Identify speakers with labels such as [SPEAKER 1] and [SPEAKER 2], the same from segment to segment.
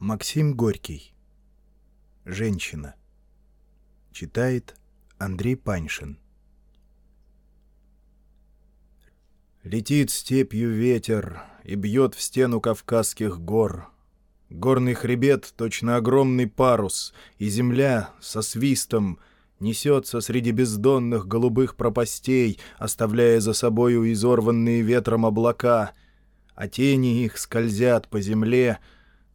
[SPEAKER 1] Максим Горький. Женщина. Читает Андрей Паньшин. Летит степью ветер и бьет в стену Кавказских гор. Горный хребет — точно огромный парус, и земля со свистом несется среди бездонных голубых пропастей, оставляя за собою изорванные ветром облака, а тени их скользят по земле —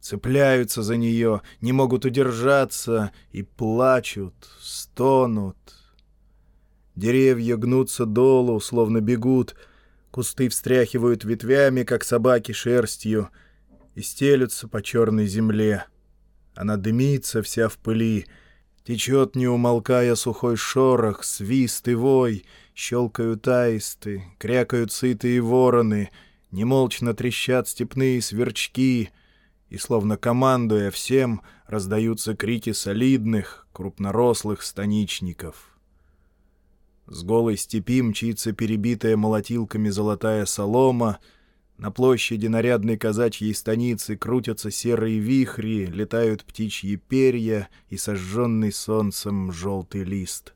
[SPEAKER 1] цепляются за нее, не могут удержаться и плачут, стонут. Деревья гнутся долу, словно бегут, кусты встряхивают ветвями, как собаки шерстью, и стелются по черной земле. Она дымится вся в пыли, течет, не умолкая, сухой шорох, свист и вой, щелкают аисты, крякают сытые вороны, немолчно трещат степные сверчки — и, словно командуя всем, раздаются крики солидных, крупнорослых станичников. С голой степи мчится перебитая молотилками золотая солома, на площади нарядной казачьей станицы крутятся серые вихри, летают птичьи перья и сожженный солнцем желтый лист.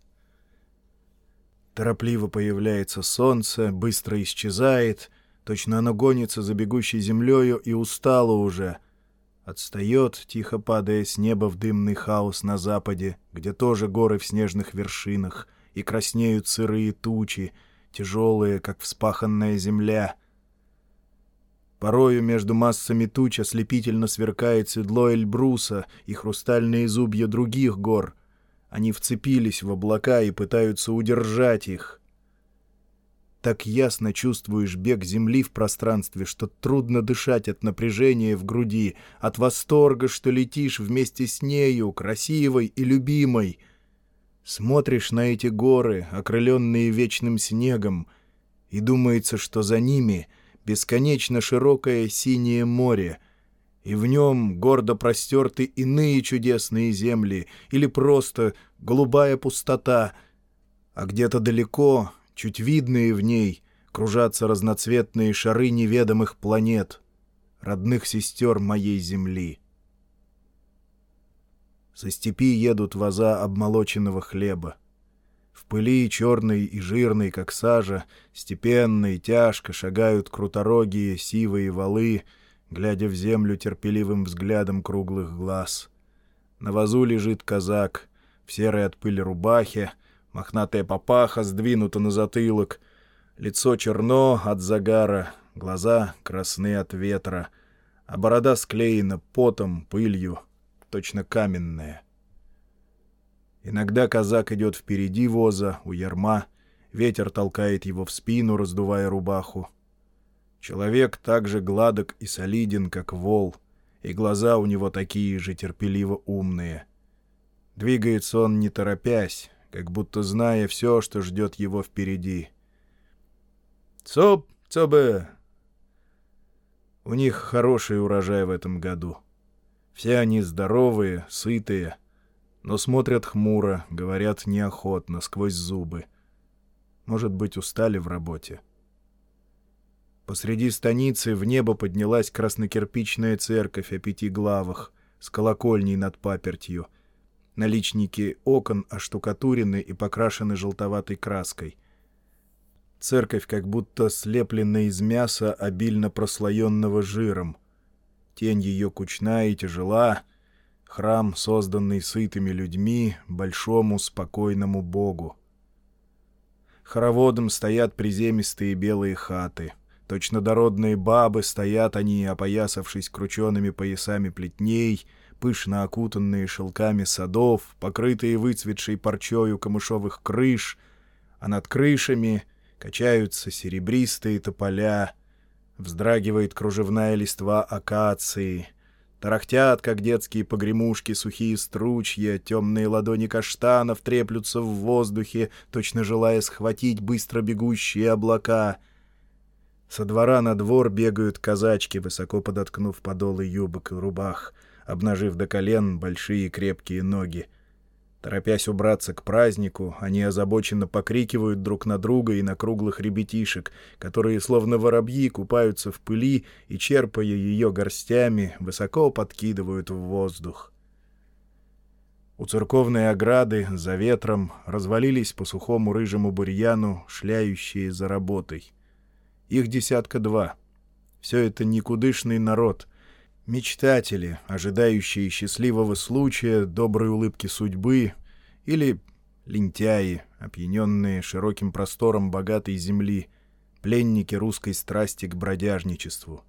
[SPEAKER 1] Торопливо появляется солнце, быстро исчезает, точно оно гонится за бегущей землею и устало уже — Отстает, тихо падая с неба в дымный хаос на западе, где тоже горы в снежных вершинах, и краснеют сырые тучи, тяжелые, как вспаханная земля. Порою между массами туч ослепительно сверкает седло Эльбруса и хрустальные зубья других гор. Они вцепились в облака и пытаются удержать их. Так ясно чувствуешь бег земли в пространстве, что трудно дышать от напряжения в груди, от восторга, что летишь вместе с нею, красивой и любимой. Смотришь на эти горы, окрыленные вечным снегом, и думается, что за ними бесконечно широкое синее море, и в нем гордо простерты иные чудесные земли или просто голубая пустота, а где-то далеко чуть видные в ней, кружатся разноцветные шары неведомых планет, родных сестер моей земли. Со степи едут ваза обмолоченного хлеба. В пыли черной и жирной, как сажа, степенно и тяжко шагают круторогие сивые валы, глядя в землю терпеливым взглядом круглых глаз. На вазу лежит казак в серой от пыли рубахе, Мохнатая папаха сдвинута на затылок. Лицо черно от загара, глаза красны от ветра, а борода склеена потом, пылью, точно каменная. Иногда казак идет впереди воза, у ярма, ветер толкает его в спину, раздувая рубаху. Человек так же гладок и солиден, как вол, и глаза у него такие же терпеливо умные. Двигается он не торопясь, как будто зная все, что ждет его впереди. «Цоп, цобе!» У них хороший урожай в этом году. Все они здоровые, сытые, но смотрят хмуро, говорят неохотно, сквозь зубы. Может быть, устали в работе. Посреди станицы в небо поднялась краснокирпичная церковь о пяти главах с колокольней над папертью — Наличники окон оштукатурены и покрашены желтоватой краской. Церковь как будто слеплена из мяса, обильно прослоенного жиром. Тень ее кучна и тяжела. Храм, созданный сытыми людьми, большому спокойному Богу. Хороводом стоят приземистые белые хаты. Точно дородные бабы стоят они, опоясавшись кручеными поясами плетней — пышно окутанные шелками садов, покрытые выцветшей парчою камышовых крыш, а над крышами качаются серебристые тополя, вздрагивает кружевная листва акации, тарахтят, как детские погремушки, сухие стручья, темные ладони каштанов треплются в воздухе, точно желая схватить быстро бегущие облака — со двора на двор бегают казачки, высоко подоткнув подолы юбок и рубах — обнажив до колен большие крепкие ноги. Торопясь убраться к празднику, они озабоченно покрикивают друг на друга и на круглых ребятишек, которые, словно воробьи, купаются в пыли и, черпая ее горстями, высоко подкидывают в воздух. У церковной ограды за ветром развалились по сухому рыжему бурьяну, шляющие за работой. Их десятка два. Все это никудышный народ — Мечтатели, ожидающие счастливого случая, доброй улыбки судьбы, или лентяи, опьяненные широким простором богатой земли, пленники русской страсти к бродяжничеству.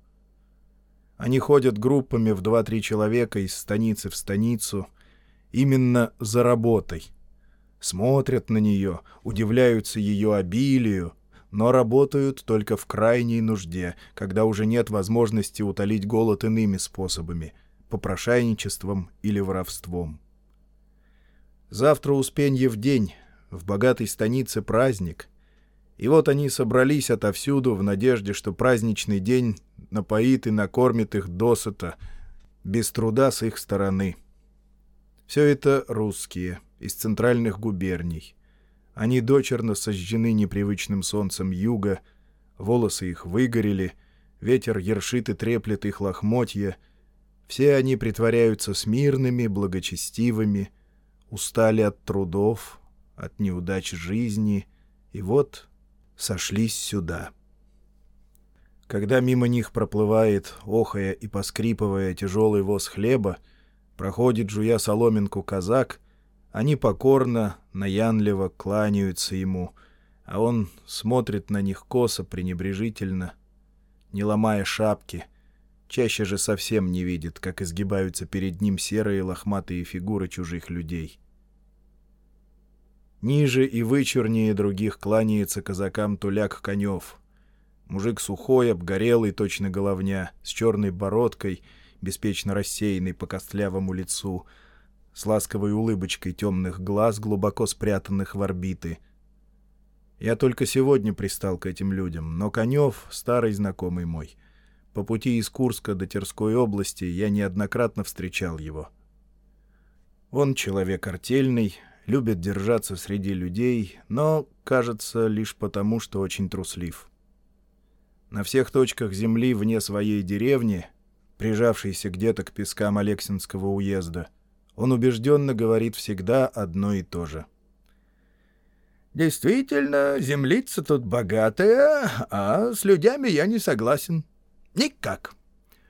[SPEAKER 1] Они ходят группами в два-три человека из станицы в станицу, именно за работой. Смотрят на нее, удивляются ее обилию, но работают только в крайней нужде, когда уже нет возможности утолить голод иными способами — попрошайничеством или воровством. Завтра Успенье в день, в богатой станице праздник. И вот они собрались отовсюду в надежде, что праздничный день напоит и накормит их досыта, без труда с их стороны. Все это русские, из центральных губерний. Они дочерно сожжены непривычным солнцем юга, волосы их выгорели, ветер ершит и треплет их лохмотья. Все они притворяются смирными, благочестивыми, устали от трудов, от неудач жизни, и вот сошлись сюда. Когда мимо них проплывает, охая и поскрипывая тяжелый воз хлеба, проходит, жуя соломинку, казак — они покорно, наянливо кланяются ему, а он смотрит на них косо, пренебрежительно, не ломая шапки, чаще же совсем не видит, как изгибаются перед ним серые лохматые фигуры чужих людей. Ниже и вычурнее других кланяется казакам туляк конев. Мужик сухой, обгорелый, точно головня, с черной бородкой, беспечно рассеянный по костлявому лицу — с ласковой улыбочкой темных глаз, глубоко спрятанных в орбиты. Я только сегодня пристал к этим людям, но Конев — старый знакомый мой. По пути из Курска до Терской области я неоднократно встречал его. Он человек артельный, любит держаться среди людей, но, кажется, лишь потому, что очень труслив. На всех точках земли вне своей деревни, прижавшейся где-то к пескам Алексинского уезда, — он убежденно говорит всегда одно и то же. «Действительно, землица тут богатая, а с людьми я не согласен. Никак.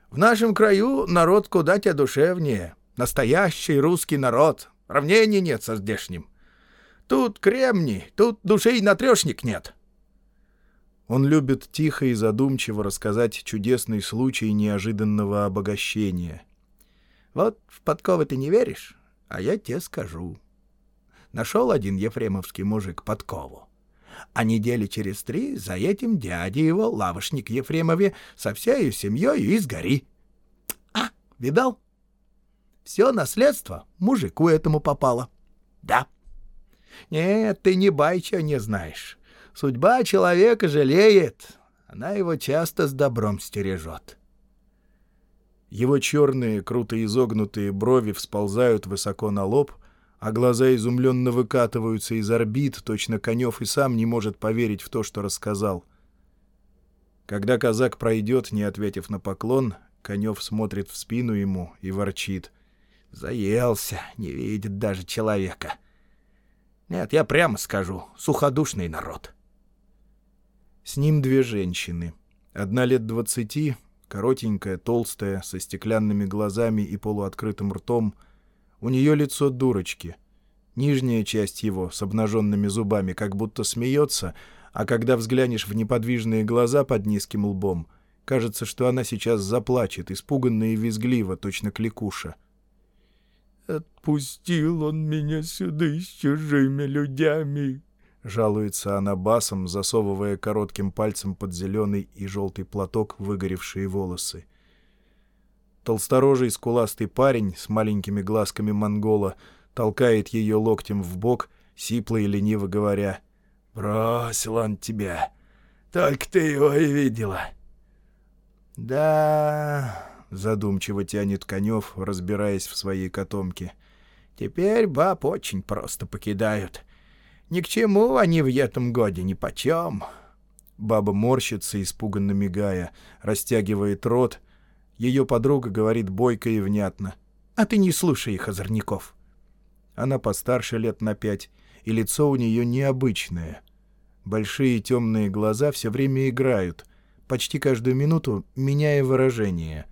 [SPEAKER 1] В нашем краю народ куда тебя душевнее. Настоящий русский народ. Равнений нет со здешним. Тут кремни, тут душей на трешник нет». Он любит тихо и задумчиво рассказать чудесный случай неожиданного обогащения —
[SPEAKER 2] вот в подковы ты не веришь, а я тебе скажу. Нашел один ефремовский мужик подкову. А недели через три за этим дядя его, лавошник Ефремове, со всей семьей из гори. А, видал? Все наследство мужику этому попало. Да. Нет, ты не байча не знаешь. Судьба человека жалеет. Она его часто с добром стережет.
[SPEAKER 1] Его черные, круто изогнутые брови всползают высоко на лоб, а глаза изумленно выкатываются из орбит, точно Конев и сам не может поверить в то, что рассказал. Когда казак пройдет, не ответив на поклон, Конев смотрит в спину ему и ворчит. «Заелся, не видит даже человека. Нет, я прямо скажу, суходушный народ». С ним две женщины. Одна лет двадцати, коротенькая, толстая, со стеклянными глазами и полуоткрытым ртом. У нее лицо дурочки. Нижняя часть его с обнаженными зубами как будто смеется, а когда взглянешь в неподвижные глаза под низким лбом, кажется, что она сейчас заплачет, испуганно и визгливо, точно кликуша.
[SPEAKER 3] «Отпустил он меня сюда с чужими людьми», —
[SPEAKER 1] жалуется она басом, засовывая коротким пальцем под зеленый и желтый платок выгоревшие волосы. Толсторожий скуластый парень с маленькими глазками монгола толкает ее локтем в бок, сипло и лениво говоря. «Бросил он тебя. Только ты его и видела».
[SPEAKER 2] «Да...»
[SPEAKER 1] — задумчиво тянет Конев, разбираясь в своей котомке.
[SPEAKER 2] Теперь баб очень просто покидают. Ни к чему они в этом годе ни почем.
[SPEAKER 1] Баба морщится, испуганно мигая, растягивает рот. Ее подруга говорит бойко и внятно.
[SPEAKER 2] «А ты не слушай их, озорников».
[SPEAKER 1] Она постарше лет на пять, и лицо у нее необычное. Большие темные глаза все время играют, почти каждую минуту меняя выражение.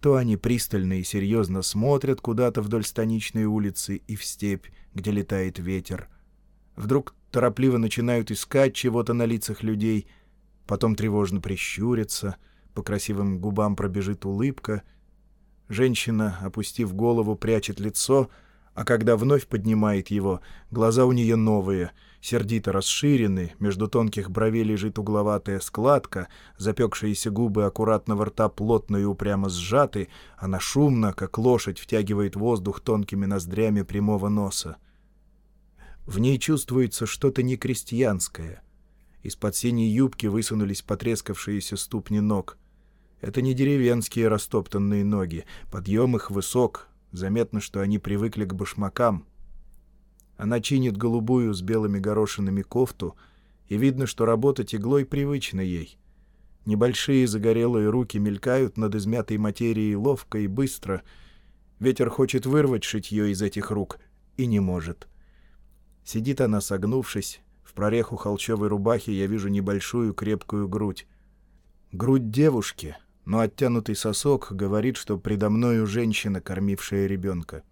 [SPEAKER 1] То они пристально и серьезно смотрят куда-то вдоль станичной улицы и в степь, где летает ветер. Вдруг торопливо начинают искать чего-то на лицах людей, потом тревожно прищурятся, по красивым губам пробежит улыбка. Женщина, опустив голову, прячет лицо, а когда вновь поднимает его, глаза у нее новые, сердито расширены, между тонких бровей лежит угловатая складка, запекшиеся губы аккуратного рта плотно и упрямо сжаты, она шумно, как лошадь, втягивает воздух тонкими ноздрями прямого носа. В ней чувствуется что-то некрестьянское. Из-под синей юбки высунулись потрескавшиеся ступни ног. Это не деревенские растоптанные ноги, подъем их высок, заметно, что они привыкли к башмакам. Она чинит голубую с белыми горошинами кофту, и видно, что работать иглой привычно ей. Небольшие загорелые руки мелькают над измятой материей ловко и быстро. Ветер хочет вырвать шитье из этих рук и не может. — Сидит она, согнувшись. В прореху холчевой рубахи я вижу небольшую крепкую грудь. Грудь девушки, но оттянутый сосок говорит, что предо мною женщина, кормившая ребенка.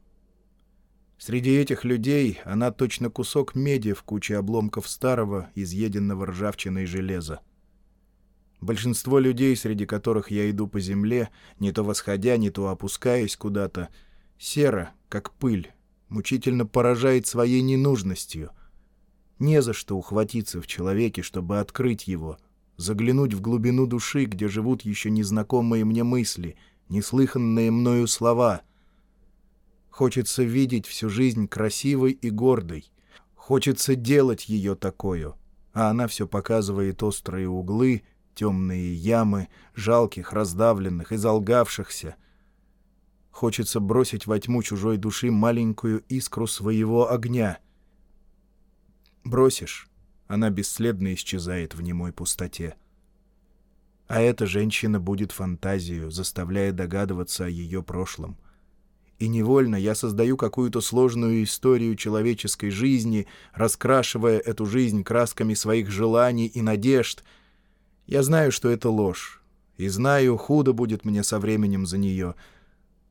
[SPEAKER 1] Среди этих людей она точно кусок меди в куче обломков старого, изъеденного ржавчиной железа. Большинство людей, среди которых я иду по земле, не то восходя, не то опускаясь куда-то, серо, как пыль, мучительно поражает своей ненужностью. Не за что ухватиться в человеке, чтобы открыть его, заглянуть в глубину души, где живут еще незнакомые мне мысли, неслыханные мною слова. Хочется видеть всю жизнь красивой и гордой. Хочется делать ее такую, а она все показывает острые углы, темные ямы, жалких, раздавленных, изолгавшихся — Хочется бросить во тьму чужой души маленькую искру своего огня. Бросишь, она бесследно исчезает в немой пустоте. А эта женщина будет фантазию, заставляя догадываться о ее прошлом. И невольно я создаю какую-то сложную историю человеческой жизни, раскрашивая эту жизнь красками своих желаний и надежд. Я знаю, что это ложь, и знаю, худо будет мне со временем за нее —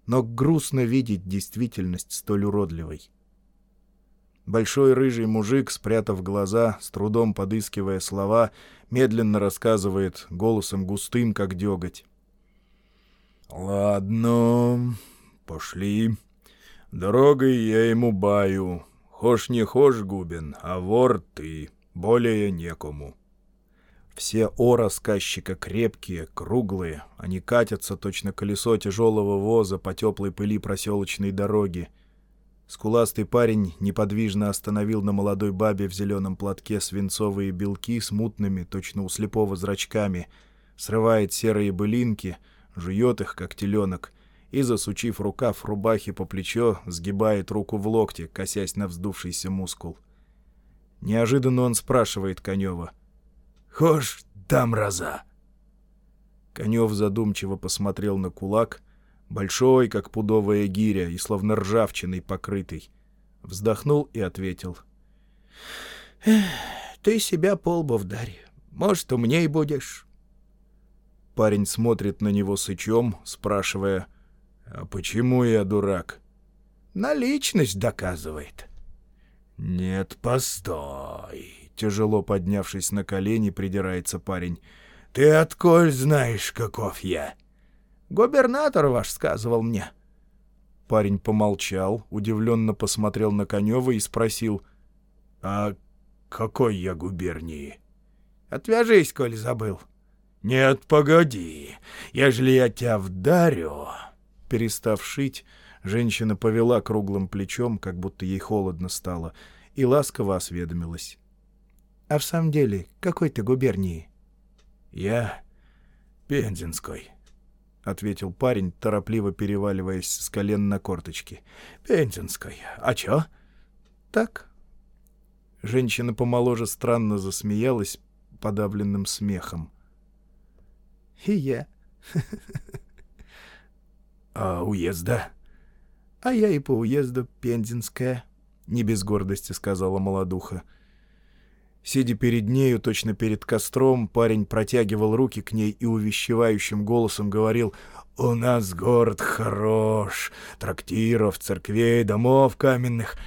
[SPEAKER 1] но грустно видеть действительность столь уродливой. Большой рыжий мужик, спрятав глаза, с трудом подыскивая слова, медленно рассказывает голосом густым, как деготь. «Ладно, пошли. Дорогой я ему баю. Хошь не хошь, Губин, а вор ты, более некому». Все о рассказчика крепкие, круглые. Они катятся точно колесо тяжелого воза по теплой пыли проселочной дороги. Скуластый парень неподвижно остановил на молодой бабе в зеленом платке свинцовые белки с мутными, точно у слепого зрачками, срывает серые былинки, жует их, как теленок, и, засучив рукав рубахи по плечо, сгибает руку в локте, косясь на вздувшийся мускул. Неожиданно он спрашивает Конева — Хошь там раза. Конев задумчиво посмотрел на кулак, большой, как пудовая гиря, и словно ржавчиной покрытый. Вздохнул и ответил.
[SPEAKER 2] — Ты себя полбу вдарь. Может, умней будешь.
[SPEAKER 1] Парень смотрит на него сычом, спрашивая, «А почему я дурак?»
[SPEAKER 2] «Наличность доказывает».
[SPEAKER 1] «Нет, постой. Тяжело поднявшись на колени, придирается парень. «Ты отколь знаешь, каков я?»
[SPEAKER 2] «Губернатор ваш сказывал мне».
[SPEAKER 1] Парень помолчал, удивленно посмотрел на Конева и спросил. «А какой я губернии?»
[SPEAKER 2] «Отвяжись, коль забыл».
[SPEAKER 1] «Нет, погоди. Ежели я тебя вдарю...» Перестав шить, женщина повела круглым плечом, как будто ей холодно стало, и ласково осведомилась.
[SPEAKER 2] А в самом деле, какой ты губернии?
[SPEAKER 1] Я Пензенской. — ответил парень, торопливо переваливаясь с колен на корточки.
[SPEAKER 2] «Пензенской. А чё?» «Так».
[SPEAKER 1] Женщина помоложе странно засмеялась подавленным смехом.
[SPEAKER 2] «И я».
[SPEAKER 1] «А уезда?»
[SPEAKER 2] «А я и по уезду Пензенская», —
[SPEAKER 1] не без гордости сказала молодуха. Сидя перед нею, точно перед костром, парень протягивал руки к ней и увещевающим голосом говорил «У нас город хорош, трактиров, церквей, домов каменных,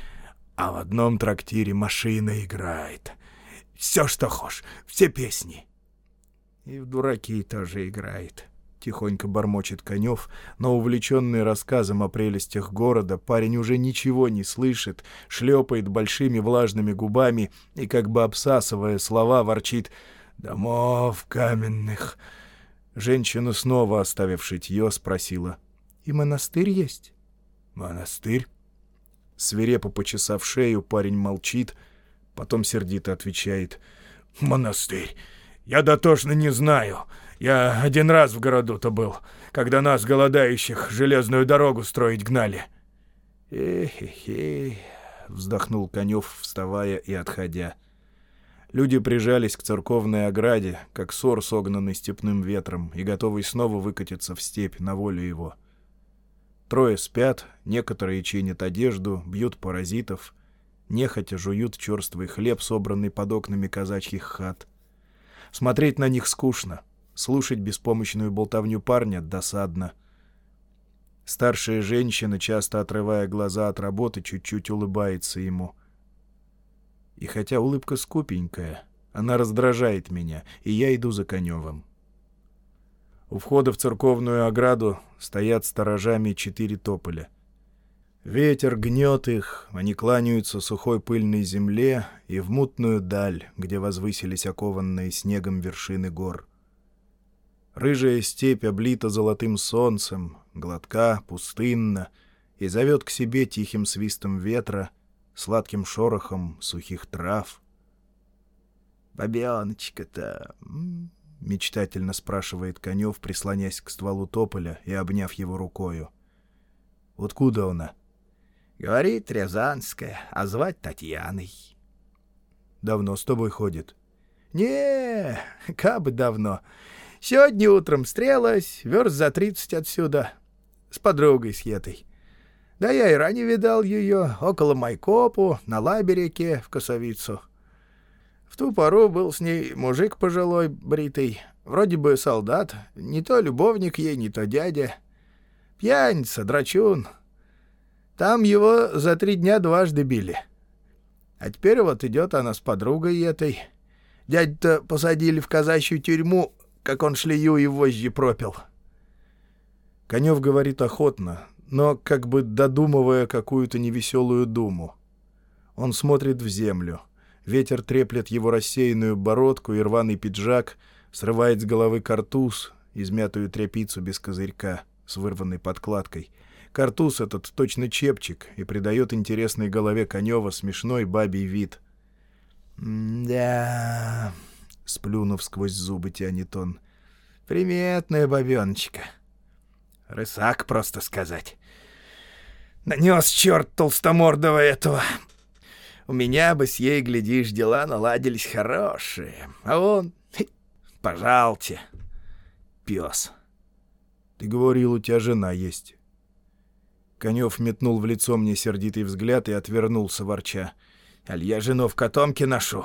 [SPEAKER 1] а в одном трактире машина играет. Все, что хочешь, все песни».
[SPEAKER 2] «И в дураки тоже играет»,
[SPEAKER 1] тихонько бормочет Конев, но увлеченный рассказом о прелестях города, парень уже ничего не слышит, шлепает большими влажными губами и, как бы обсасывая слова, ворчит «Домов каменных». Женщина, снова оставив шитье, спросила
[SPEAKER 2] «И монастырь есть?»
[SPEAKER 1] «Монастырь?» Свирепо почесав шею, парень молчит, потом сердито отвечает «Монастырь! Я дотошно не знаю. Я один раз в городу-то был, когда нас, голодающих, железную дорогу строить гнали».
[SPEAKER 2] «Эх-эх-эх», —
[SPEAKER 1] вздохнул Конев, вставая и отходя. Люди прижались к церковной ограде, как сор, согнанный степным ветром, и готовый снова выкатиться в степь на волю его. Трое спят, некоторые чинят одежду, бьют паразитов, нехотя жуют черствый хлеб, собранный под окнами казачьих хат. Смотреть на них скучно — Слушать беспомощную болтовню парня досадно. Старшая женщина, часто отрывая глаза от работы, чуть-чуть улыбается ему. И хотя улыбка скупенькая, она раздражает меня, и я иду за Коневым. У входа в церковную ограду стоят сторожами четыре тополя. Ветер гнет их, они кланяются сухой пыльной земле и в мутную даль, где возвысились окованные снегом вершины гор. Рыжая степь облита золотым солнцем, гладка, пустынна, и зовет к себе тихим свистом ветра, сладким шорохом сухих трав.
[SPEAKER 2] «Бабеночка-то...» — мечтательно спрашивает Конев, прислонясь к стволу тополя и обняв его рукою.
[SPEAKER 1] «Откуда она?»
[SPEAKER 2] «Говорит, Рязанская, а звать Татьяной».
[SPEAKER 1] «Давно с тобой ходит?»
[SPEAKER 2] «Не, как бы давно. Сегодня утром стрелась, верст за тридцать отсюда, с подругой с етой. Да я и ранее видал ее, около Майкопу, на Лабереке, в Косовицу. В ту пору был с ней мужик пожилой, бритый, вроде бы солдат, не то любовник ей, не то дядя. Пьяница, драчун. Там его за три дня дважды били. А теперь вот идет она с подругой этой. Дядь-то посадили в казачью тюрьму как он шлею и вожжи пропил.
[SPEAKER 1] Конев говорит охотно, но как бы додумывая какую-то невеселую думу. Он смотрит в землю. Ветер треплет его рассеянную бородку и рваный пиджак, срывает с головы картуз, измятую тряпицу без козырька, с вырванной подкладкой. Картуз этот точно чепчик и придает интересной голове Конева смешной бабий вид.
[SPEAKER 2] «Да...» сплюнув сквозь зубы, тянет он. «Приметная бабеночка. Рысак, просто сказать. Нанес черт толстомордого этого. У меня бы с ей, глядишь, дела наладились хорошие. А он... Пожалуйте, пес».
[SPEAKER 1] «Ты говорил, у тебя жена есть». Конев метнул в лицо мне сердитый взгляд и отвернулся, ворча.
[SPEAKER 2] «Аль я жену в котомке ношу?»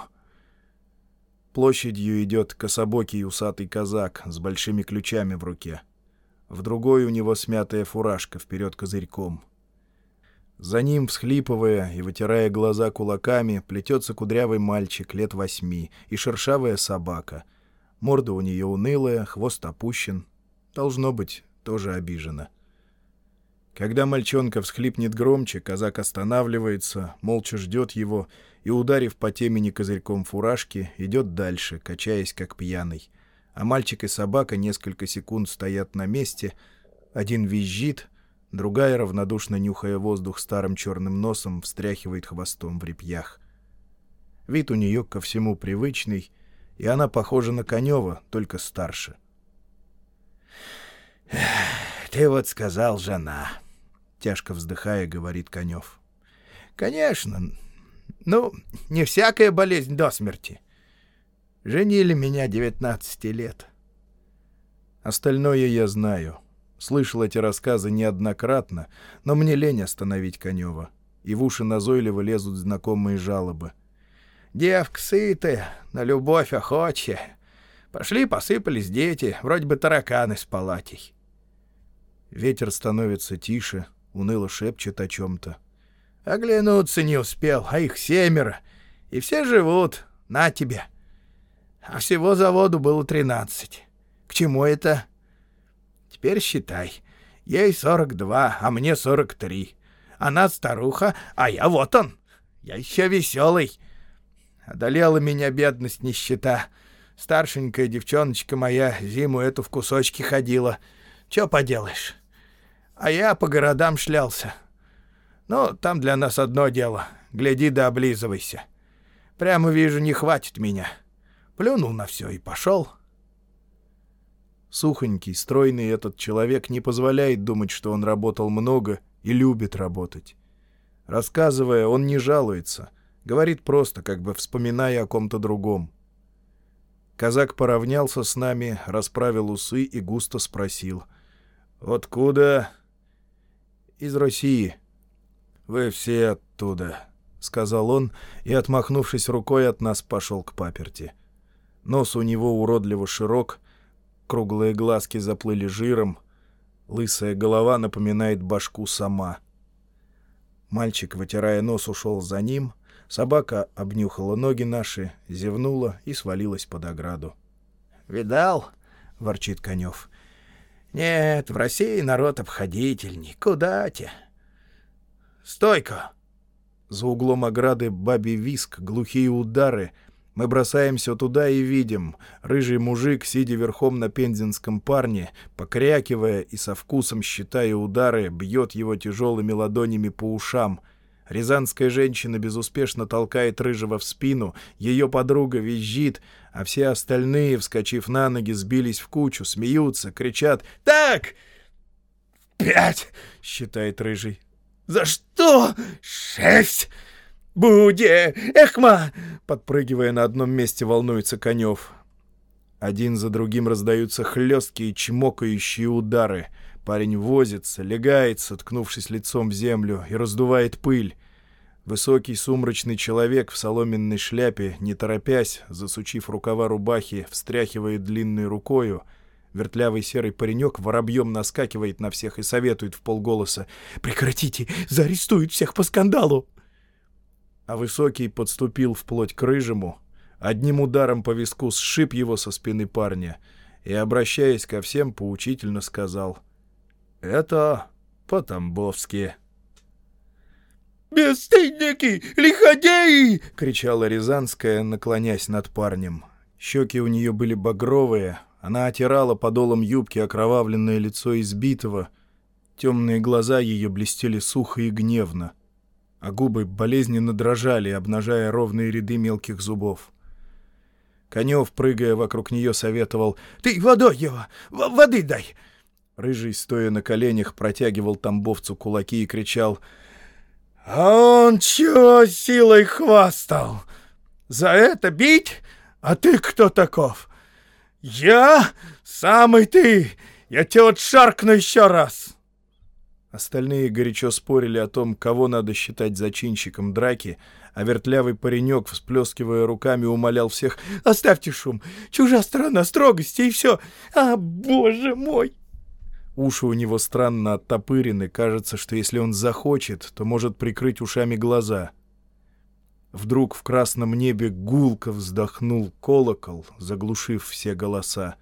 [SPEAKER 1] Площадью идет кособокий усатый казак с большими ключами в руке. В другой у него смятая фуражка вперед козырьком. За ним, всхлипывая и вытирая глаза кулаками, плетется кудрявый мальчик лет восьми и шершавая собака. Морда у нее унылая, хвост опущен. Должно быть, тоже обижена. Когда мальчонка всхлипнет громче, казак останавливается, молча ждет его — и, ударив по темени козырьком фуражки, идет дальше, качаясь как пьяный. А мальчик и собака несколько секунд стоят на месте, один визжит, другая, равнодушно нюхая воздух старым черным носом, встряхивает хвостом в репьях. Вид у нее ко всему привычный, и она похожа на Конева, только старше.
[SPEAKER 2] «Ты вот сказал, жена», — тяжко вздыхая, говорит Конев. «Конечно. Ну, не всякая болезнь до смерти. Женили меня девятнадцати лет».
[SPEAKER 1] Остальное я знаю. Слышал эти рассказы неоднократно, но мне лень остановить Конева. И в уши назойливо лезут знакомые жалобы.
[SPEAKER 2] «Девка сытая, на любовь охочая. Пошли, посыпались дети, вроде бы тараканы с палатей».
[SPEAKER 1] Ветер становится тише, уныло шепчет о чем-то.
[SPEAKER 2] Оглянуться не успел, а их семеро. И все живут, на тебе. А всего заводу было тринадцать. К чему это? Теперь считай. Ей сорок два, а мне сорок три. Она старуха, а я вот он. Я еще веселый. Одолела меня бедность, нищета. Старшенькая девчоночка моя зиму эту в кусочки ходила. Че поделаешь? А я по городам шлялся. Ну, там для нас одно дело. Гляди да облизывайся. Прямо вижу, не хватит меня. Плюнул на все и пошел.
[SPEAKER 1] Сухонький, стройный этот человек не позволяет думать, что он работал много и любит работать. Рассказывая, он не жалуется, говорит просто, как бы вспоминая о ком-то другом. Казак поравнялся с нами, расправил усы и густо спросил. «Откуда?» Из России». «Вы все оттуда», — сказал он и, отмахнувшись рукой, от нас пошел к паперти. Нос у него уродливо широк, круглые глазки заплыли жиром, лысая голова напоминает башку сама. Мальчик, вытирая нос, ушел за ним, собака обнюхала ноги наши, зевнула и свалилась под ограду.
[SPEAKER 2] «Видал?» — ворчит Конев. Нет, в России народ обходительней. Куда те? Стойка!
[SPEAKER 1] За углом ограды бабий виск, глухие удары. Мы бросаемся туда и видим. Рыжий мужик, сидя верхом на пензенском парне, покрякивая и со вкусом считая удары, бьет его тяжелыми ладонями по ушам — Рязанская женщина безуспешно толкает Рыжего в спину, ее подруга визжит, а все остальные, вскочив на ноги, сбились в кучу, смеются, кричат «Так! Пять!» — считает Рыжий. «За что? Шесть! Буде! Эхма!» Подпрыгивая на одном месте, волнуется Конев. Один за другим раздаются хлесткие, чмокающие удары — Парень возится, легается, ткнувшись лицом в землю, и раздувает пыль. Высокий сумрачный человек в соломенной шляпе, не торопясь, засучив рукава рубахи, встряхивает длинной рукою. Вертлявый серый паренек воробьем наскакивает на всех и советует в полголоса «Прекратите! Заарестуют всех по скандалу!» А Высокий подступил вплоть к Рыжему, одним ударом по виску сшиб его со спины парня и, обращаясь ко всем, поучительно сказал «Это по-тамбовски».
[SPEAKER 3] «Бесстыдники! Лиходеи!»
[SPEAKER 1] — кричала Рязанская, наклонясь над парнем. Щеки у нее были багровые, она отирала подолом юбки окровавленное лицо избитого. Темные глаза ее блестели сухо и гневно, а губы болезненно дрожали, обнажая ровные ряды мелких зубов. Конев, прыгая вокруг нее, советовал
[SPEAKER 2] «Ты водой его! Воды дай!»
[SPEAKER 1] Рыжий, стоя на коленях, протягивал тамбовцу кулаки и кричал —
[SPEAKER 2] «А он чего силой хвастал? За это бить? А ты кто таков?» «Я? Самый ты! Я тебя вот шаркну еще раз!»
[SPEAKER 1] Остальные горячо спорили о том, кого надо считать зачинщиком драки, а вертлявый паренек, всплескивая руками, умолял всех «Оставьте шум! Чужая страна строгости и все! А, боже мой!» Уши у него странно оттопырены, кажется, что если он захочет, то может прикрыть ушами глаза. Вдруг в красном небе гулко вздохнул колокол, заглушив все голоса.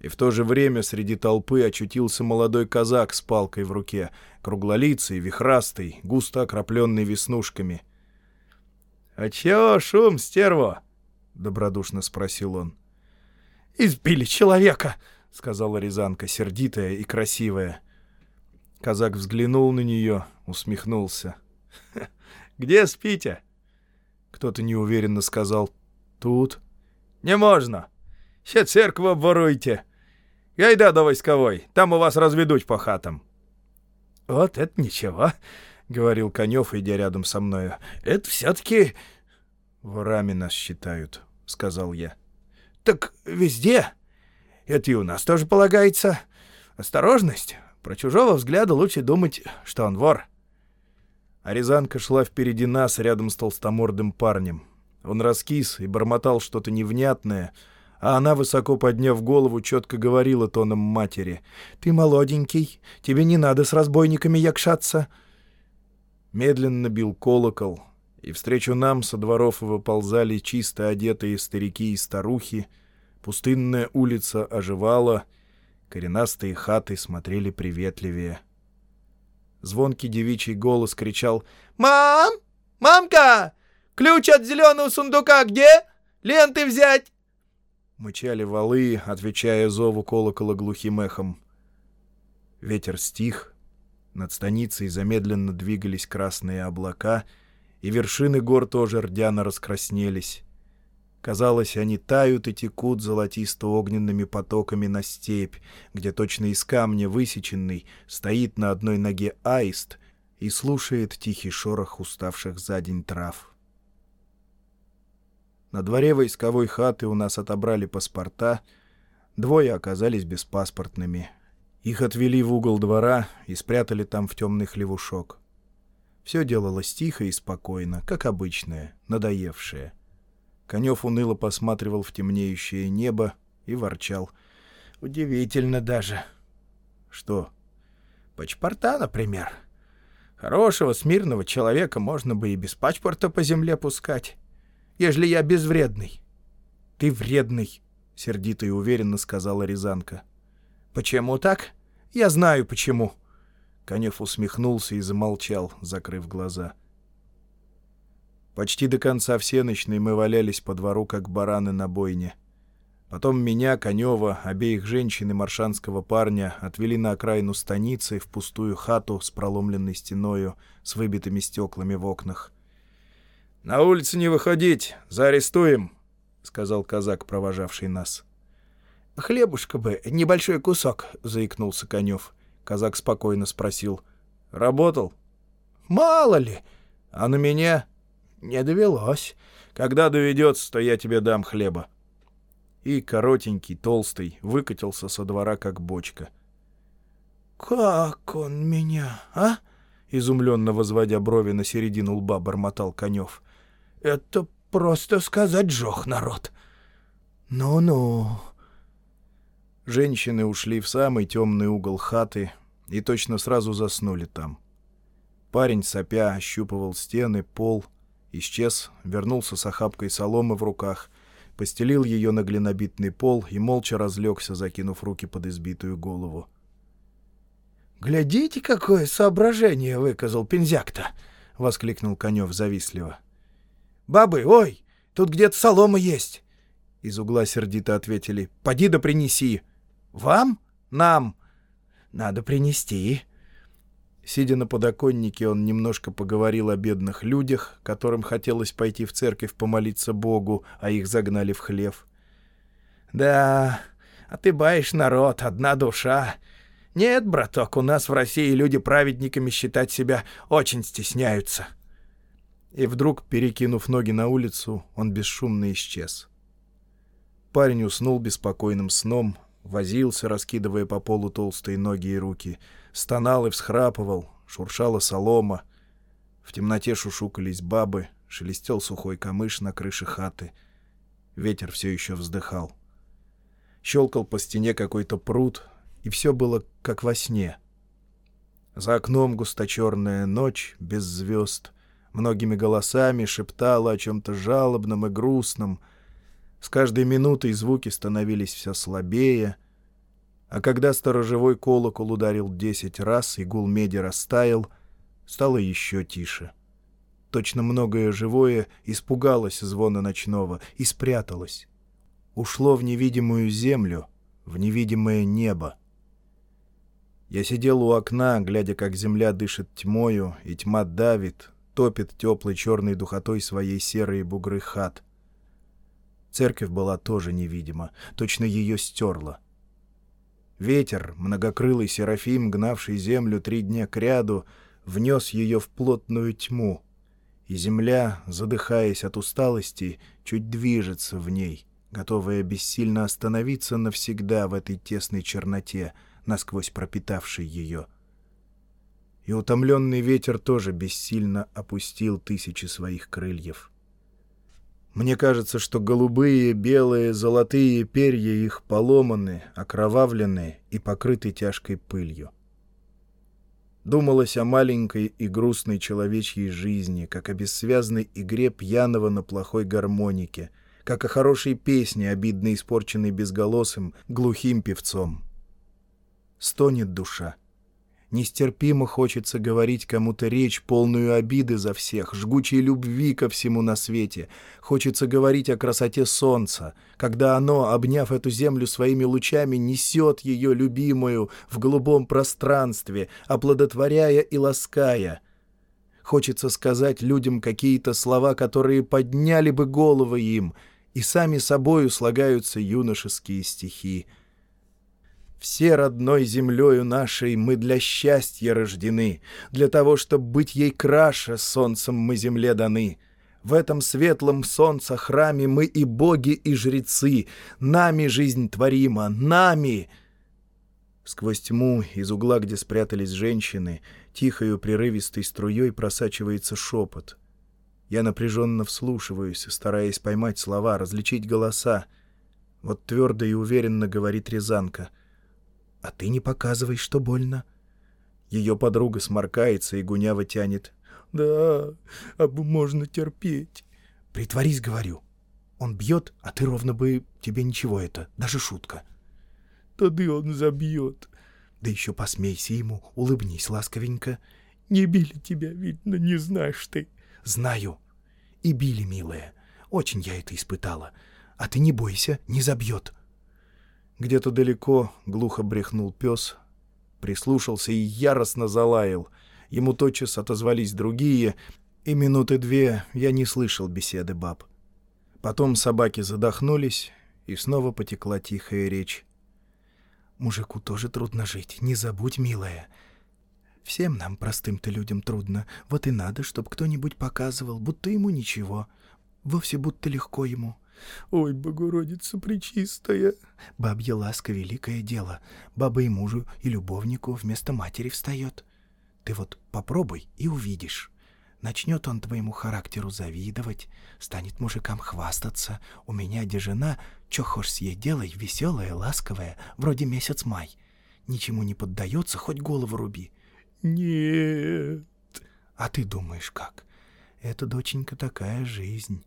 [SPEAKER 1] И в то же время среди толпы очутился молодой казак с палкой в руке, круглолицый, вихрастый, густо окропленный веснушками. — А чё шум, стерво? — добродушно спросил он.
[SPEAKER 2] — Избили человека!
[SPEAKER 1] — сказала Рязанка, сердитая и красивая. Казак взглянул на нее, усмехнулся. «Где спите?» Кто-то неуверенно сказал «Тут». «Не можно! Ще церкву обворуйте! Гайда до войсковой, там у вас разведуть по хатам».
[SPEAKER 2] «Вот это ничего», — говорил Конев, идя рядом со мною. «Это все-таки...»
[SPEAKER 1] «Ворами нас считают», — сказал я.
[SPEAKER 2] «Так везде. Это и у нас тоже полагается. Осторожность. Про чужого взгляда лучше думать, что он вор».
[SPEAKER 1] А Рязанка шла впереди нас рядом с толстомордым парнем. Он раскис и бормотал что-то невнятное, а она, высоко подняв голову, четко говорила тоном матери. «Ты молоденький, тебе не надо с разбойниками якшаться». Медленно бил колокол, и встречу нам со дворов выползали чисто одетые старики и старухи, пустынная улица оживала, коренастые хаты смотрели приветливее. Звонкий девичий голос кричал «Мам! Мамка! Ключ от зеленого сундука где? Ленты взять!» Мычали валы, отвечая зову колокола глухим эхом. Ветер стих, над станицей замедленно двигались красные облака, и вершины гор тоже рдяно раскраснелись. Казалось, они тают и текут золотисто-огненными потоками на степь, где точно из камня высеченный стоит на одной ноге аист и слушает тихий шорох уставших за день трав. На дворе войсковой хаты у нас отобрали паспорта, двое оказались беспаспортными. Их отвели в угол двора и спрятали там в темный хлевушок. Все делалось тихо и спокойно, как обычное, надоевшее — Конев уныло посматривал в темнеющее небо и ворчал. «Удивительно даже». «Что?» «Пачпорта, например. Хорошего, смирного человека можно бы и без пачпорта по земле пускать, ежели я безвредный». «Ты вредный», — сердито и уверенно сказала Рязанка. «Почему так? Я знаю, почему». Конев усмехнулся и замолчал, закрыв глаза. — Почти до конца всеночной мы валялись по двору, как бараны на бойне. Потом меня, Конева, обеих женщин и маршанского парня отвели на окраину станицы в пустую хату с проломленной стеною, с выбитыми стеклами в окнах. — На улицу не выходить, заарестуем, — сказал казак, провожавший нас. — Хлебушка бы, небольшой кусок, — заикнулся Конев. Казак спокойно спросил. — Работал? — Мало ли. А на меня... «Не довелось. Когда доведется, то я тебе дам хлеба». И коротенький, толстый, выкатился со двора, как бочка. «Как он меня, а?» — изумленно возводя брови на середину лба, бормотал Конев. «Это просто сказать жох, народ!» «Ну-ну...» Женщины ушли в самый темный угол хаты и точно сразу заснули там. Парень, сопя, ощупывал стены, пол — Исчез, вернулся с охапкой соломы в руках, постелил ее на глинобитный пол и молча разлегся, закинув руки под избитую голову. «Глядите, какое соображение выказал пензяк-то!» — воскликнул Конев завистливо. «Бабы, ой, тут где-то солома есть!» Из угла сердито ответили. «Поди да принеси!» «Вам? Нам!» «Надо принести!» Сидя на подоконнике, он немножко поговорил о бедных людях, которым хотелось пойти в церковь помолиться Богу, а их загнали в хлев. «Да, а ты баишь народ, одна душа. Нет, браток, у нас в России люди праведниками считать себя очень стесняются». И вдруг, перекинув ноги на улицу, он бесшумно исчез. Парень уснул беспокойным сном, возился, раскидывая по полу толстые ноги и руки — стонал и всхрапывал, шуршала солома. В темноте шушукались бабы, шелестел сухой камыш на крыше хаты. Ветер все еще вздыхал. Щелкал по стене какой-то пруд, и все было как во сне. За окном густочерная ночь, без звезд, многими голосами шептала о чем-то жалобном и грустном. С каждой минутой звуки становились все слабее — а когда сторожевой колокол ударил десять раз и гул меди растаял, стало еще тише. Точно многое живое испугалось звона ночного и спряталось. Ушло в невидимую землю, в невидимое небо. Я сидел у окна, глядя, как земля дышит тьмою, и тьма давит, топит теплой черной духотой своей серые бугры хат. Церковь была тоже невидима, точно ее стерла. Ветер, многокрылый серафим, гнавший землю три дня кряду, внес ее в плотную тьму, и земля, задыхаясь от усталости, чуть движется в ней, готовая бессильно остановиться навсегда в этой тесной черноте, насквозь пропитавшей ее. И утомленный ветер тоже бессильно опустил тысячи своих крыльев. Мне кажется, что голубые, белые, золотые перья их поломаны, окровавлены и покрыты тяжкой пылью. Думалось о маленькой и грустной человечьей жизни, как о бессвязной игре пьяного на плохой гармонике, как о хорошей песне, обидно испорченной безголосым, глухим певцом. Стонет душа. Нестерпимо хочется говорить кому-то речь, полную обиды за всех, жгучей любви ко всему на свете. Хочется говорить о красоте солнца, когда оно, обняв эту землю своими лучами, несет ее любимую в голубом пространстве, оплодотворяя и лаская. Хочется сказать людям какие-то слова, которые подняли бы головы им, и сами собою слагаются юношеские стихи — все родной землею нашей мы для счастья рождены, для того, чтобы быть ей краше, солнцем мы земле даны. В этом светлом солнца храме мы и боги, и жрецы, нами жизнь творима, нами!» Сквозь тьму, из угла, где спрятались женщины, тихою прерывистой струей просачивается шепот. Я напряженно вслушиваюсь, стараясь поймать слова, различить голоса. Вот твердо и уверенно говорит Рязанка — а ты не показывай, что больно. Ее подруга сморкается и гуняво тянет.
[SPEAKER 3] Да, об можно терпеть.
[SPEAKER 2] Притворись, говорю. Он бьет, а ты ровно бы... Тебе ничего это, даже шутка.
[SPEAKER 3] Тады он забьет.
[SPEAKER 2] Да еще посмейся ему, улыбнись ласковенько.
[SPEAKER 3] Не били тебя, видно, не знаешь ты.
[SPEAKER 2] Знаю. И били, милая. Очень я это испытала. А ты не бойся, не забьет.
[SPEAKER 1] — где-то далеко глухо брехнул пес, прислушался и яростно залаял. Ему тотчас отозвались другие, и минуты две я не слышал беседы баб. Потом собаки задохнулись, и снова потекла тихая речь.
[SPEAKER 2] «Мужику тоже трудно жить, не забудь, милая. Всем нам, простым-то людям, трудно. Вот и надо, чтоб кто-нибудь показывал, будто ему ничего. Вовсе будто легко ему.
[SPEAKER 3] Ой, Богородица Пречистая!
[SPEAKER 2] Бабья ласка — великое дело. Баба и мужу, и любовнику вместо матери встает. Ты вот попробуй и увидишь. Начнет он твоему характеру завидовать, станет мужикам хвастаться. У меня где жена, чё хошь с ей делай, веселая, ласковая, вроде месяц май. Ничему не поддается, хоть голову руби.
[SPEAKER 3] Нет.
[SPEAKER 2] А ты думаешь как? Это, доченька, такая жизнь.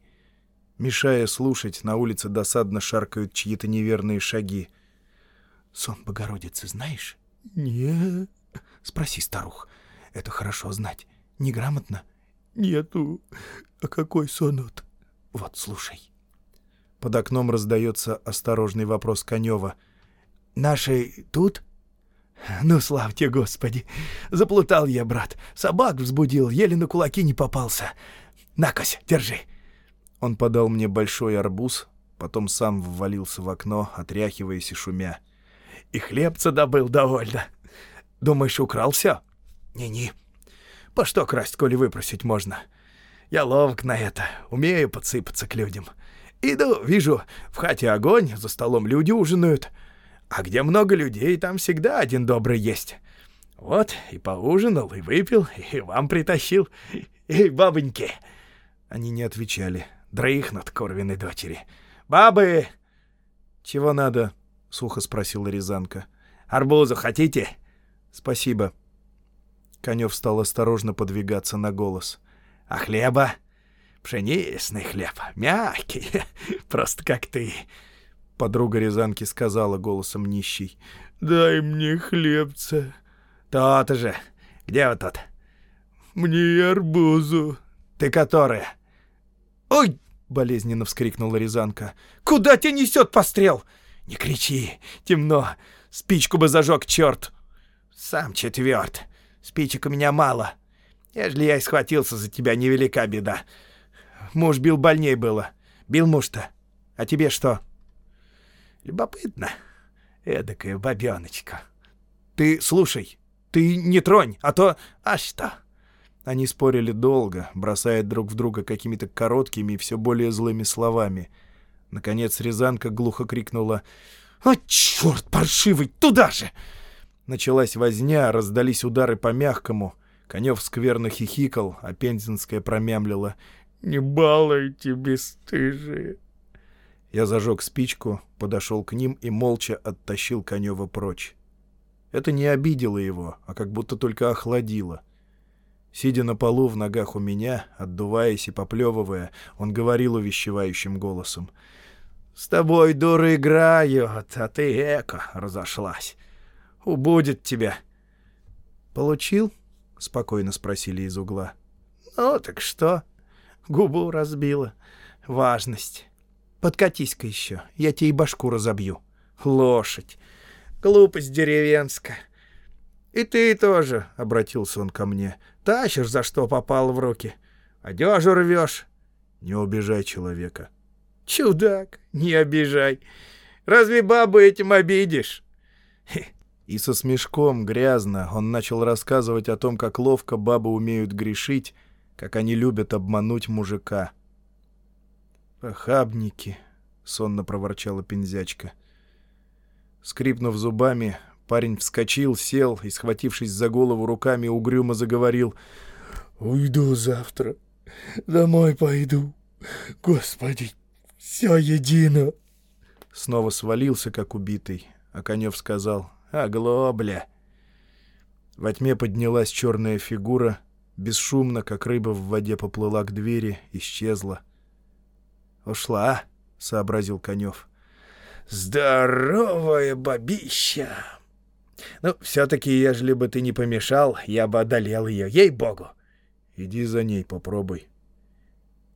[SPEAKER 1] Мешая слушать, на улице досадно шаркают чьи-то неверные шаги.
[SPEAKER 2] «Сон Богородицы знаешь?»
[SPEAKER 3] «Нет».
[SPEAKER 2] «Спроси, старух. Это хорошо знать. Неграмотно?»
[SPEAKER 3] «Нету. А какой сонот?»
[SPEAKER 2] «Вот, слушай».
[SPEAKER 1] Под окном раздается осторожный вопрос Конева.
[SPEAKER 2] «Наши тут?» «Ну, славьте, Господи! Заплутал я, брат. Собак взбудил, еле на кулаки не попался. Накось, держи!»
[SPEAKER 1] Он подал мне большой арбуз, потом сам ввалился в окно, отряхиваясь и шумя.
[SPEAKER 2] «И хлебца добыл довольно. Думаешь, украл все?» «Не-не. По что красть, коли выпросить можно? Я ловок на это, умею подсыпаться к людям. Иду, вижу, в хате огонь, за столом люди ужинают. А где много людей, там всегда один добрый есть. Вот, и поужинал, и выпил, и вам притащил, и бабоньки». Они не отвечали дрыхнут Корвины дочери. «Бабы!»
[SPEAKER 1] «Чего надо?» — сухо спросила Рязанка.
[SPEAKER 2] «Арбузу хотите?»
[SPEAKER 1] «Спасибо». Конев стал осторожно подвигаться на голос.
[SPEAKER 2] «А хлеба?» «Пшеничный хлеб, мягкий, просто как ты».
[SPEAKER 1] Подруга Рязанки сказала голосом нищий.
[SPEAKER 3] «Дай мне хлебца».
[SPEAKER 2] «То-то же. Где вот тот?»
[SPEAKER 3] «Мне арбузу».
[SPEAKER 2] «Ты которая?» «Ой!» — болезненно вскрикнула Рязанка. «Куда тебя несет пострел?» «Не кричи! Темно! Спичку бы зажег, черт!» «Сам четверт. Спичек у меня мало. Ежели я и схватился за тебя, невелика беда. Муж бил больней было. Бил муж-то. А тебе что?» «Любопытно. Эдакая бабеночка. Ты слушай, ты не тронь, а то... А что?
[SPEAKER 1] Они спорили долго, бросая друг в друга какими-то короткими и все более злыми словами. Наконец Рязанка глухо крикнула
[SPEAKER 2] «О, черт паршивый, туда же!»
[SPEAKER 1] Началась возня, раздались удары по мягкому. Конев скверно хихикал, а Пензенская промямлила
[SPEAKER 3] «Не балуйте, бесстыжие!»
[SPEAKER 1] Я зажег спичку, подошел к ним и молча оттащил Конева прочь. Это не обидело его, а как будто только охладило. Сидя на полу в ногах у меня, отдуваясь и поплевывая, он говорил увещевающим голосом.
[SPEAKER 2] «С тобой дуры играют, а ты эко разошлась. Убудет тебя».
[SPEAKER 1] «Получил?» — спокойно спросили из угла.
[SPEAKER 2] «Ну так что? Губу разбила. Важность. Подкатись-ка еще, я тебе и башку разобью. Лошадь. Глупость деревенская. И ты тоже, — обратился он ко мне, — тащишь, за что попал в руки. Одежу рвешь.
[SPEAKER 1] Не убежай человека.
[SPEAKER 2] Чудак, не обижай. Разве бабу этим обидишь?
[SPEAKER 1] И со смешком грязно он начал рассказывать о том, как ловко бабы умеют грешить, как они любят обмануть мужика. «Похабники», — сонно проворчала пензячка. Скрипнув зубами, парень вскочил, сел и, схватившись за голову руками, угрюмо заговорил.
[SPEAKER 3] «Уйду завтра. Домой пойду. Господи, все едино».
[SPEAKER 1] Снова свалился, как убитый, а Конев сказал «Оглобля». Во тьме поднялась черная фигура, бесшумно, как рыба в воде поплыла к двери, исчезла. «Ушла», — сообразил Конев.
[SPEAKER 2] Здоровая бабища! Ну, все-таки, ежели бы ты не помешал, я бы одолел ее, ей-богу.
[SPEAKER 1] Иди за ней, попробуй.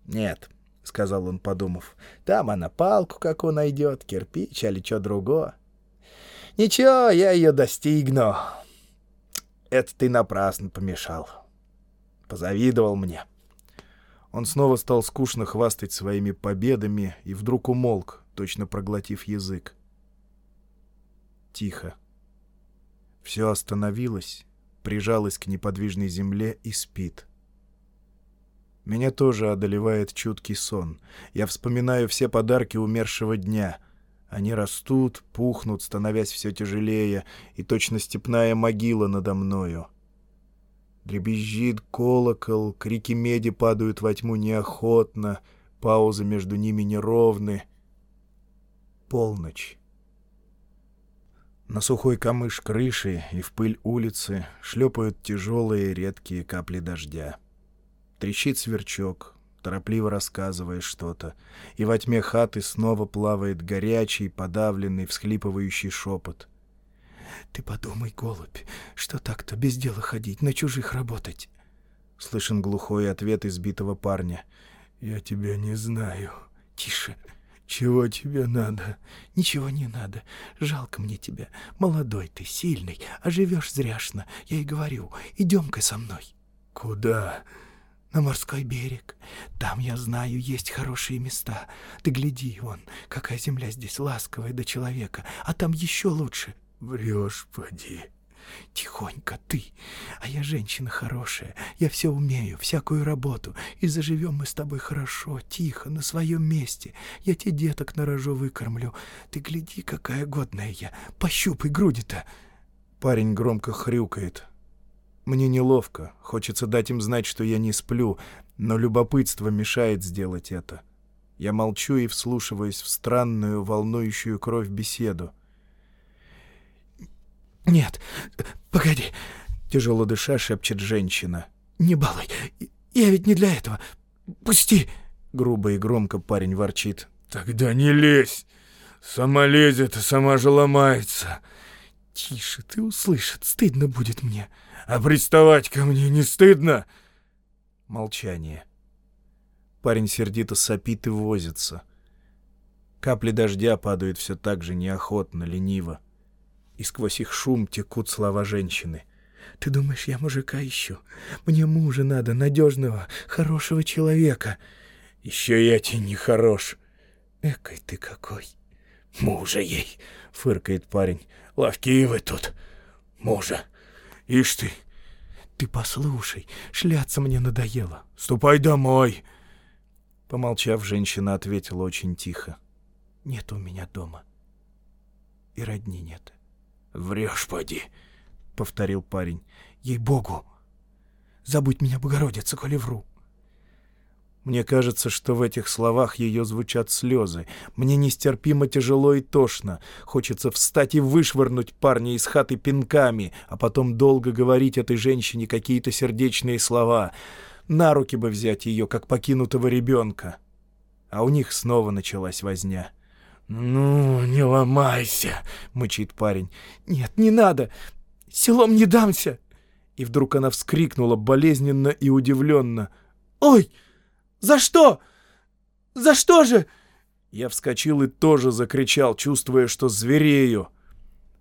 [SPEAKER 2] Нет, — сказал он, подумав, — там она палку какую найдет, кирпич или что другое. Ничего, я ее достигну. Это ты напрасно помешал. Позавидовал мне.
[SPEAKER 1] Он снова стал скучно хвастать своими победами и вдруг умолк, точно проглотив язык. Тихо. Все остановилось, прижалось к неподвижной земле и спит. Меня тоже одолевает чуткий сон. Я вспоминаю все подарки умершего дня. Они растут, пухнут, становясь все тяжелее, и точно степная могила надо мною. Дребезжит колокол, крики меди падают во тьму неохотно, паузы между ними неровны — полночь. На сухой камыш крыши и в пыль улицы шлепают тяжелые редкие капли дождя. Трещит сверчок, торопливо рассказывая что-то, и во тьме хаты снова плавает горячий, подавленный, всхлипывающий шепот.
[SPEAKER 2] «Ты подумай, голубь, что так-то без дела ходить, на чужих работать?»
[SPEAKER 1] Слышен глухой ответ избитого парня.
[SPEAKER 3] «Я тебя не знаю».
[SPEAKER 2] «Тише,
[SPEAKER 3] «Чего тебе надо?»
[SPEAKER 2] «Ничего не надо. Жалко мне тебя. Молодой ты, сильный, а живешь зряшно. Я и говорю, идем-ка со мной».
[SPEAKER 3] «Куда?»
[SPEAKER 2] «На морской берег. Там, я знаю, есть хорошие места. Ты гляди, вон, какая земля здесь ласковая до человека, а там еще лучше».
[SPEAKER 3] «Врешь, поди».
[SPEAKER 2] Тихонько ты, а я женщина хорошая, я все умею, всякую работу, и заживем мы с тобой хорошо, тихо, на своем месте. Я тебе деток на рожу выкормлю. Ты гляди, какая годная я, пощупай груди-то.
[SPEAKER 1] Парень громко хрюкает. Мне неловко, хочется дать им знать, что я не сплю, но любопытство мешает сделать это. Я молчу и вслушиваюсь в странную, волнующую кровь беседу.
[SPEAKER 2] «Нет, погоди!»
[SPEAKER 1] — тяжело дыша шепчет женщина.
[SPEAKER 2] «Не балуй! Я ведь не для этого! Пусти!»
[SPEAKER 1] Грубо и громко парень ворчит.
[SPEAKER 3] «Тогда не лезь! Сама лезет, и сама же ломается!»
[SPEAKER 2] «Тише, ты услышит, стыдно будет мне!»
[SPEAKER 3] «А приставать ко мне не стыдно?»
[SPEAKER 1] Молчание. Парень сердито сопит и возится. Капли дождя падают все так же неохотно, лениво и сквозь их шум текут слова женщины.
[SPEAKER 2] «Ты думаешь, я мужика ищу? Мне мужа надо, надежного, хорошего человека».
[SPEAKER 3] «Еще я тебе не хорош».
[SPEAKER 2] «Экой ты какой!
[SPEAKER 3] Мужа ей, фыркает парень. Ловкие вы тут. Мужа. Ишь ты.
[SPEAKER 2] Ты послушай, шляться мне надоело.
[SPEAKER 3] Ступай домой.
[SPEAKER 1] Помолчав, женщина ответила очень тихо.
[SPEAKER 2] Нет у меня дома. И родни нет.
[SPEAKER 3] Врешь, поди, повторил парень.
[SPEAKER 2] Ей-богу. Забудь меня, Богородица, коли вру.
[SPEAKER 1] Мне кажется, что в этих словах ее звучат слезы. Мне нестерпимо тяжело и тошно. Хочется встать и вышвырнуть парня из хаты пинками, а потом долго говорить этой женщине какие-то сердечные слова. На руки бы взять ее, как покинутого ребенка. А у них снова началась возня.
[SPEAKER 3] «Ну, не ломайся!» — мычит парень.
[SPEAKER 2] «Нет, не надо! Селом не дамся!»
[SPEAKER 1] И вдруг она вскрикнула болезненно и удивленно.
[SPEAKER 2] «Ой!» За что? За что же?»
[SPEAKER 1] Я вскочил и тоже закричал, чувствуя, что зверею.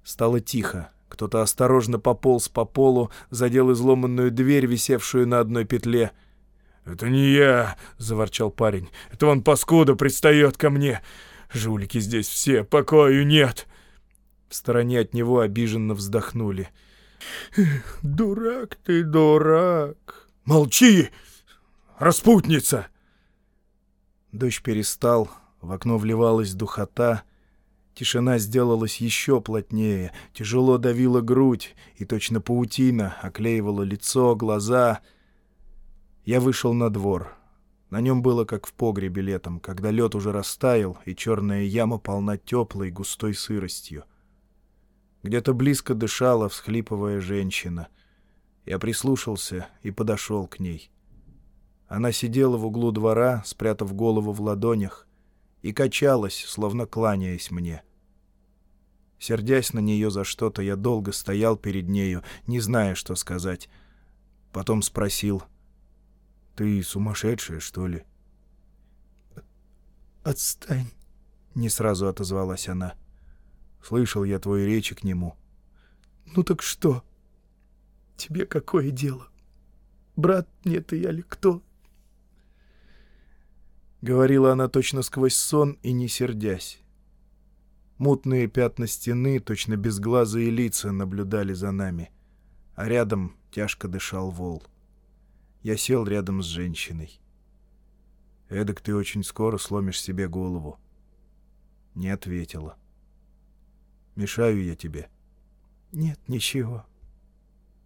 [SPEAKER 1] Стало тихо. Кто-то осторожно пополз по полу, задел изломанную дверь, висевшую на одной петле.
[SPEAKER 3] «Это не я!» — заворчал парень. «Это он, паскуда, пристает ко мне! Жулики здесь все, покою нет!»
[SPEAKER 1] В стороне от него обиженно вздохнули.
[SPEAKER 3] «Дурак ты, дурак!» «Молчи!» Распутница!»
[SPEAKER 1] Дождь перестал, в окно вливалась духота. Тишина сделалась еще плотнее, тяжело давила грудь, и точно паутина оклеивала лицо, глаза. Я вышел на двор. На нем было как в погребе летом, когда лед уже растаял, и черная яма полна теплой густой сыростью. Где-то близко дышала, всхлипывая женщина. Я прислушался и подошел к ней. Она сидела в углу двора, спрятав голову в ладонях, и качалась, словно кланяясь мне. Сердясь на нее за что-то, я долго стоял перед нею, не зная, что сказать. Потом спросил, «Ты сумасшедшая, что ли?»
[SPEAKER 2] «Отстань!» — не сразу отозвалась она.
[SPEAKER 1] «Слышал я твои речи к нему».
[SPEAKER 2] «Ну так что? Тебе какое дело? Брат мне ты я ли кто?»
[SPEAKER 1] — говорила она точно сквозь сон и не сердясь. Мутные пятна стены, точно безглазые лица, наблюдали за нами, а рядом тяжко дышал вол. Я сел рядом с женщиной. «Эдак ты очень скоро сломишь себе голову». Не ответила. «Мешаю я тебе?»
[SPEAKER 2] «Нет, ничего.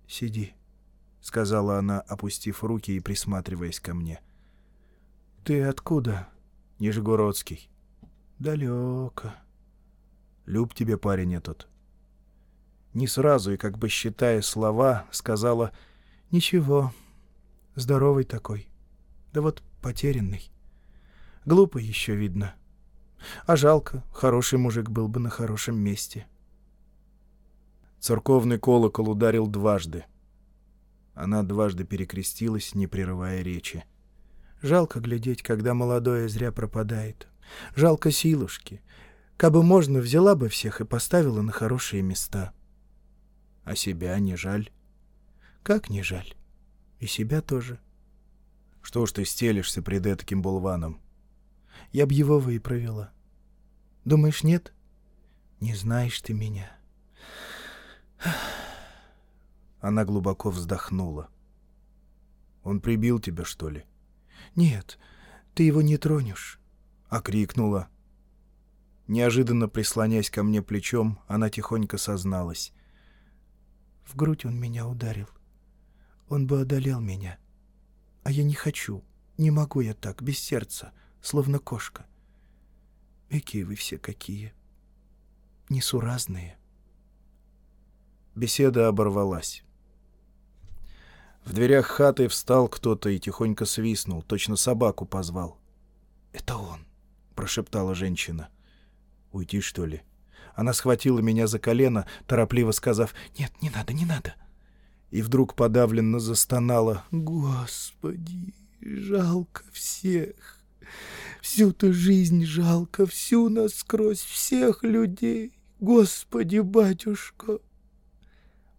[SPEAKER 2] Сиди», — сказала она, опустив руки и присматриваясь ко мне. — «Ты откуда?»
[SPEAKER 1] «Нижегородский».
[SPEAKER 2] «Далеко».
[SPEAKER 1] «Люб тебе парень этот». Не сразу и как бы считая слова, сказала
[SPEAKER 2] «Ничего, здоровый такой, да вот потерянный. Глупо еще видно. А жалко, хороший мужик был бы на хорошем месте».
[SPEAKER 1] Церковный колокол ударил дважды. Она дважды перекрестилась, не прерывая речи.
[SPEAKER 2] Жалко глядеть, когда молодое зря пропадает. Жалко силушки. Кабы можно, взяла бы всех и поставила на хорошие места.
[SPEAKER 1] А себя не жаль?
[SPEAKER 2] Как не жаль? И себя тоже.
[SPEAKER 1] Что ж ты стелишься пред этаким болваном?
[SPEAKER 2] Я б его и провела. Думаешь, нет? Не знаешь ты меня.
[SPEAKER 1] Она глубоко вздохнула. Он прибил тебя, что ли?
[SPEAKER 2] «Нет, ты его не тронешь», —
[SPEAKER 1] окрикнула. Неожиданно прислонясь ко мне плечом, она тихонько созналась.
[SPEAKER 2] «В грудь он меня ударил. Он бы одолел меня. А я не хочу, не могу я так, без сердца, словно кошка. Какие вы все какие. Несуразные».
[SPEAKER 1] Беседа оборвалась. В дверях хаты встал кто-то и тихонько свистнул, точно собаку позвал.
[SPEAKER 2] «Это он», —
[SPEAKER 1] прошептала женщина. «Уйти, что ли?» Она схватила меня за колено, торопливо сказав «Нет, не надо, не надо». И вдруг подавленно застонала
[SPEAKER 2] «Господи, жалко всех! Всю-то жизнь жалко, всю насквозь всех людей! Господи, батюшка!»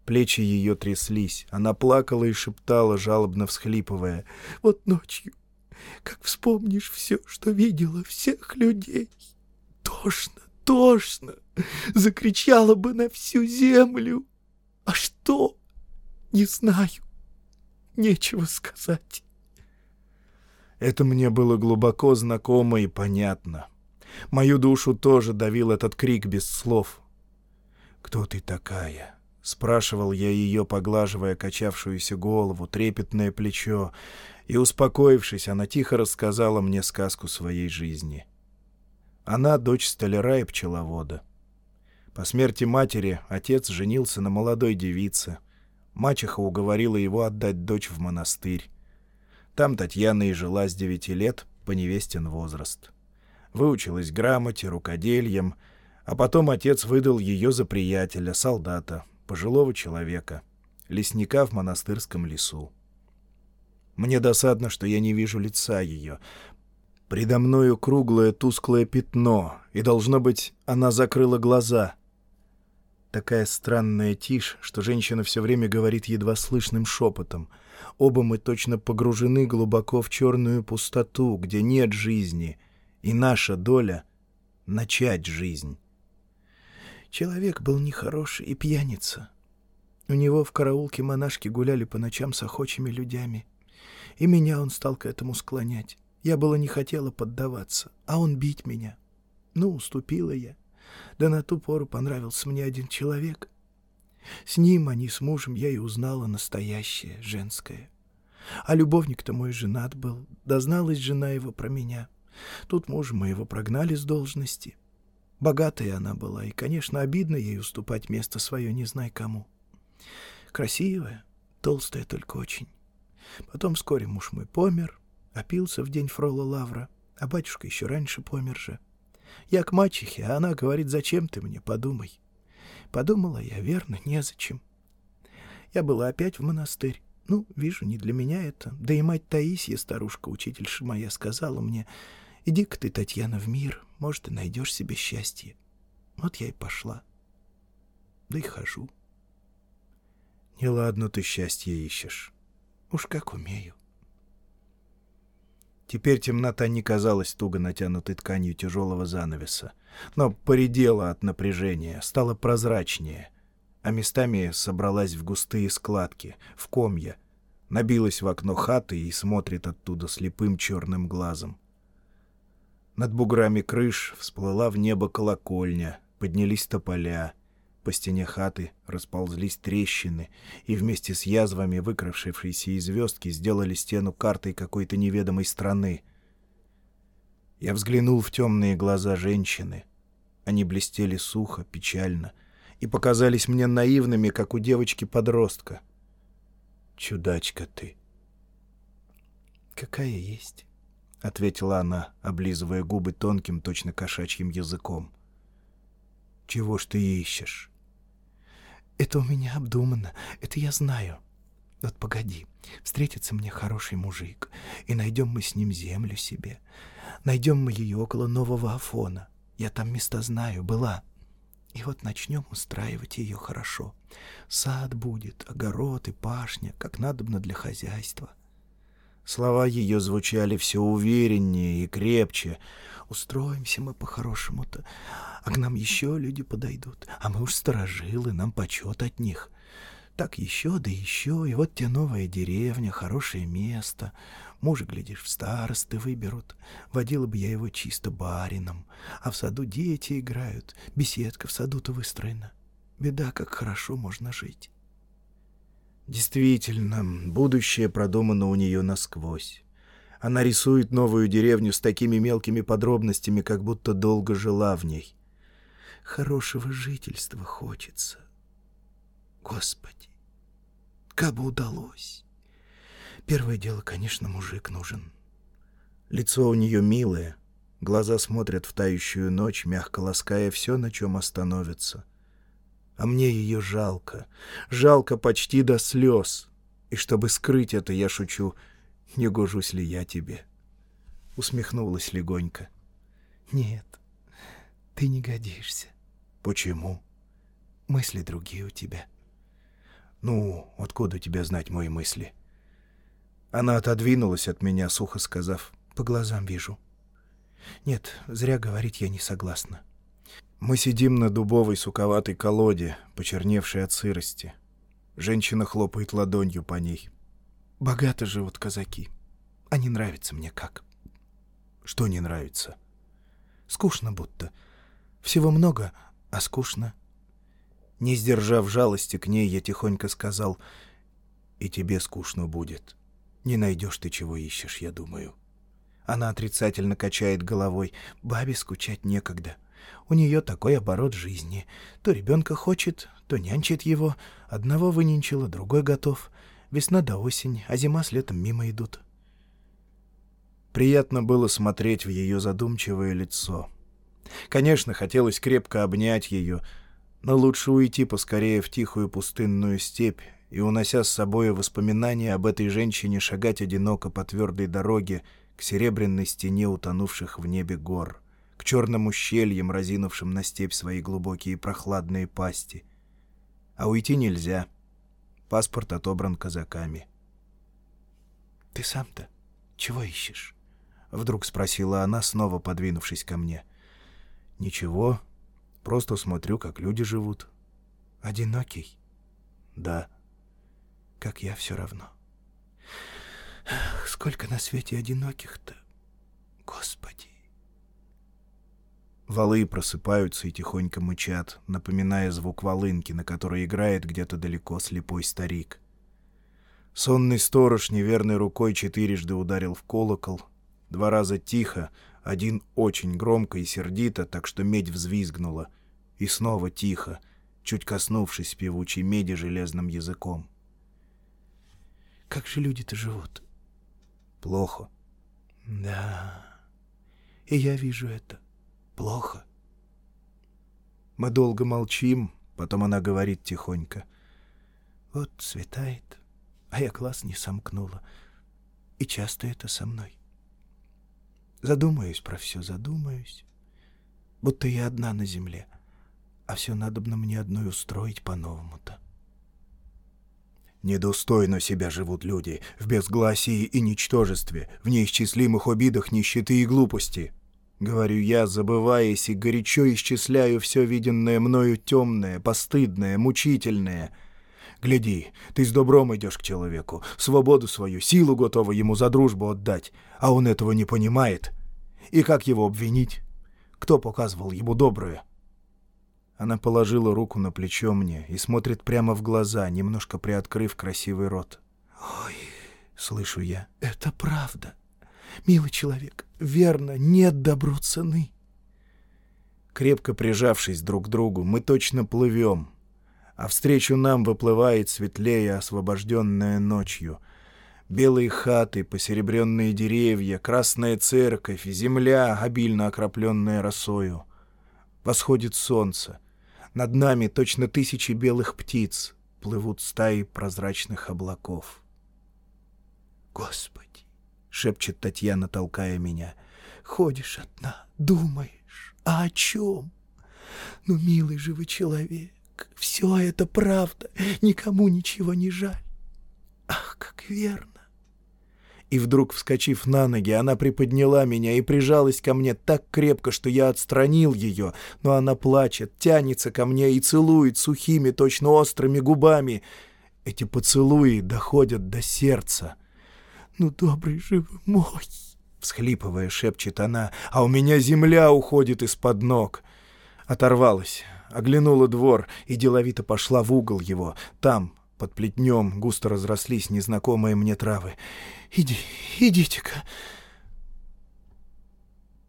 [SPEAKER 1] Плечи ее тряслись. Она плакала и шептала, жалобно всхлипывая.
[SPEAKER 2] «Вот ночью, как вспомнишь все, что видела, всех людей, тошно, тошно, закричала бы на всю землю. А что? Не знаю. Нечего сказать.
[SPEAKER 1] Это мне было глубоко знакомо и понятно. Мою душу тоже давил этот крик без слов. «Кто ты такая?» — спрашивал я ее, поглаживая качавшуюся голову, трепетное плечо, и, успокоившись, она тихо рассказала мне сказку своей жизни. Она — дочь столяра и пчеловода. По смерти матери отец женился на молодой девице. Мачеха уговорила его отдать дочь в монастырь. Там Татьяна и жила с девяти лет по невестен возраст. Выучилась грамоте, рукодельем, а потом отец выдал ее за приятеля, солдата, пожилого человека, лесника в монастырском лесу. Мне досадно, что я не вижу лица ее. Предо мною круглое тусклое пятно, и, должно быть, она закрыла глаза. Такая странная тишь, что женщина все время говорит едва слышным шепотом. Оба мы точно погружены глубоко в черную пустоту, где нет жизни, и наша доля — начать жизнь.
[SPEAKER 2] Человек был нехороший и пьяница. У него в караулке монашки гуляли по ночам с охочими людьми. И меня он стал к этому склонять. Я было не хотела поддаваться, а он бить меня. Ну, уступила я. Да на ту пору понравился мне один человек. С ним, а не с мужем, я и узнала настоящее, женское. А любовник-то мой женат был, дозналась жена его про меня. Тут мужа моего прогнали с должности. Богатая она была, и, конечно, обидно ей уступать место свое не знай кому. Красивая, толстая только очень. Потом вскоре муж мой помер, опился в день фрола Лавра, а батюшка еще раньше помер же. Я к мачехе, а она говорит, зачем ты мне, подумай. Подумала я, верно, незачем. Я была опять в монастырь. Ну, вижу, не для меня это. Да и мать Таисия, старушка, учительша моя, сказала мне, иди-ка ты, Татьяна, в мир, может, и найдешь себе счастье. Вот я и пошла. Да и хожу.
[SPEAKER 1] Неладно ты счастье ищешь.
[SPEAKER 2] Уж как умею.
[SPEAKER 1] Теперь темнота не казалась туго натянутой тканью тяжелого занавеса, но поредела от напряжения, стала прозрачнее, а местами собралась в густые складки, в комья, набилась в окно хаты и смотрит оттуда слепым черным глазом. Над буграми крыш всплыла в небо колокольня, поднялись тополя — по стене хаты расползлись трещины, и вместе с язвами, выкравшившиеся из звездки, сделали стену картой какой-то неведомой страны. Я взглянул в темные глаза женщины. Они блестели сухо, печально, и показались мне наивными, как у девочки-подростка. «Чудачка ты!»
[SPEAKER 2] «Какая есть?»
[SPEAKER 1] — ответила она, облизывая губы тонким, точно кошачьим языком. «Чего ж ты ищешь?»
[SPEAKER 2] Это у меня обдумано, это я знаю. Вот погоди, встретится мне хороший мужик, и найдем мы с ним землю себе. Найдем мы ее около Нового Афона. Я там места знаю, была. И вот начнем устраивать ее хорошо. Сад будет, огород и пашня, как надобно для хозяйства.
[SPEAKER 1] Слова ее звучали все увереннее и крепче.
[SPEAKER 2] Устроимся мы по-хорошему-то, а к нам еще люди подойдут, а мы уж сторожилы, нам почет от них. Так еще, да еще, и вот тебе новая деревня, хорошее место. Мужа, глядишь, в старосты выберут. Водила бы я его чисто барином. А в саду дети играют, беседка в саду-то выстроена. Беда, как хорошо можно жить.
[SPEAKER 1] Действительно, будущее продумано у нее насквозь. Она рисует новую деревню с такими мелкими подробностями, как будто долго жила в ней.
[SPEAKER 2] Хорошего жительства хочется. Господи, как бы удалось. Первое дело, конечно, мужик нужен.
[SPEAKER 1] Лицо у нее милое, глаза смотрят в тающую ночь, мягко лаская все, на чем остановится — а мне ее жалко. Жалко почти до слез. И чтобы скрыть это, я шучу, не гожусь ли я тебе? Усмехнулась легонько.
[SPEAKER 2] Нет, ты не годишься.
[SPEAKER 1] Почему?
[SPEAKER 2] Мысли другие у тебя.
[SPEAKER 1] Ну, откуда тебе знать мои мысли? Она отодвинулась от меня, сухо сказав,
[SPEAKER 2] по глазам вижу. Нет, зря говорить я не согласна.
[SPEAKER 1] Мы сидим на дубовой суковатой колоде, почерневшей от сырости. Женщина хлопает ладонью по ней. Богато живут казаки. Они нравятся мне как. Что не нравится? Скучно будто. Всего много, а скучно. Не сдержав жалости к ней, я тихонько сказал, «И тебе скучно будет. Не найдешь ты, чего ищешь, я думаю». Она отрицательно качает головой. «Бабе скучать некогда. У нее такой оборот жизни. То ребенка хочет, то нянчит его. Одного выненчила, другой готов. Весна до осень, а зима с летом мимо идут. Приятно было смотреть в ее задумчивое лицо. Конечно, хотелось крепко обнять ее, но лучше уйти поскорее в тихую пустынную степь и, унося с собой воспоминания об этой женщине, шагать одиноко по твердой дороге к серебряной стене утонувших в небе гор к черным ущельям, разинувшим на степь свои глубокие прохладные пасти. А уйти нельзя. Паспорт отобран казаками. — Ты сам-то чего ищешь? — вдруг спросила она, снова подвинувшись ко мне. — Ничего, просто смотрю, как люди живут. — Одинокий? — Да. — Как я все равно. — Сколько на свете одиноких-то, Господи! Валы просыпаются и тихонько мычат, напоминая звук волынки, на которой играет где-то далеко слепой старик. Сонный сторож неверной рукой четырежды ударил в колокол, два раза тихо, один очень громко и сердито, так что медь взвизгнула, и снова тихо, чуть коснувшись певучей меди железным языком. «Как же люди-то живут?» «Плохо». «Да, и я вижу это плохо. Мы долго молчим, потом она говорит тихонько. Вот светает, а я глаз не сомкнула. И часто это со мной. Задумаюсь про все, задумаюсь. Будто я одна на земле, а все надобно мне одной устроить по-новому-то. Недостойно себя живут люди, в безгласии и ничтожестве, в неисчислимых обидах, нищеты и глупости. — говорю я, забываясь, и горячо исчисляю все виденное мною темное, постыдное, мучительное. Гляди, ты с добром идешь к человеку, свободу свою, силу готова ему за дружбу отдать, а он этого не понимает. И как его обвинить? Кто показывал ему доброе? Она положила руку на плечо мне и смотрит прямо в глаза, немножко приоткрыв красивый рот. «Ой, — слышу я, — это правда. Милый человек, верно, нет добру цены. Крепко прижавшись друг к другу, мы точно плывем, а встречу нам выплывает светлее, освобожденная ночью. Белые хаты, посеребренные деревья, красная церковь, земля, обильно окропленная росою. Восходит солнце. Над нами точно тысячи белых птиц плывут стаи прозрачных облаков. Господи! Шепчет Татьяна, толкая меня. Ходишь одна, думаешь, а о чем? Ну, милый же вы человек, все это правда, никому ничего не жаль. Ах, как верно! И вдруг, вскочив на ноги, она приподняла меня и прижалась ко мне так крепко, что я отстранил ее, но она плачет, тянется ко мне и целует сухими, точно острыми губами. Эти поцелуи доходят до сердца — ну, добрый же вы мой!» Всхлипывая, шепчет она, а у меня земля уходит из-под ног. Оторвалась, оглянула двор и деловито пошла в угол его. Там, под плетнем, густо разрослись незнакомые мне травы. «Иди, идите-ка!»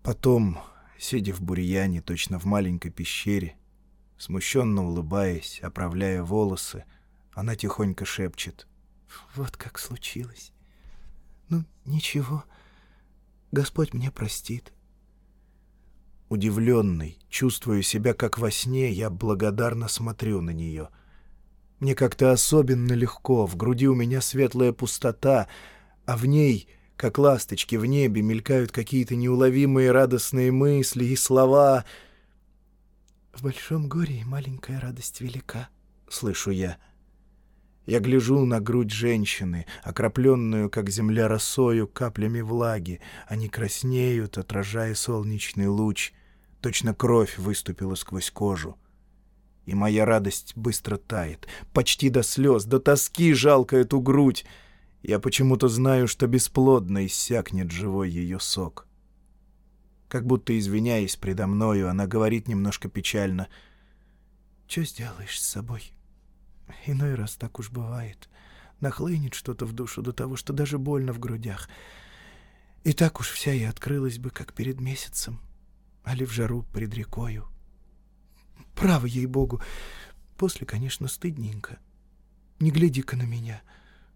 [SPEAKER 1] Потом, сидя в бурьяне, точно в маленькой пещере, смущенно улыбаясь, оправляя волосы, она тихонько шепчет. «Вот как случилось. Ну, ничего. Господь мне простит. Удивленный, чувствуя себя как во сне, я благодарно смотрю на нее. Мне как-то особенно легко, в груди у меня светлая пустота, а в ней, как ласточки в небе, мелькают какие-то неуловимые радостные мысли и слова. «В большом горе и маленькая радость велика», — слышу я. — я гляжу на грудь женщины, окропленную, как земля росою, каплями влаги. Они краснеют, отражая солнечный луч. Точно кровь выступила сквозь кожу. И моя радость быстро тает, почти до слез, до тоски жалко эту грудь. Я почему-то знаю, что бесплодно иссякнет живой ее сок. Как будто извиняясь предо мною, она говорит немножко печально. «Че сделаешь с собой? Иной раз так уж бывает. Нахлынет что-то в душу до того, что даже больно в грудях. И так уж вся и открылась бы, как перед месяцем, али в жару пред рекою. Право ей-богу, после, конечно, стыдненько. Не гляди-ка на меня.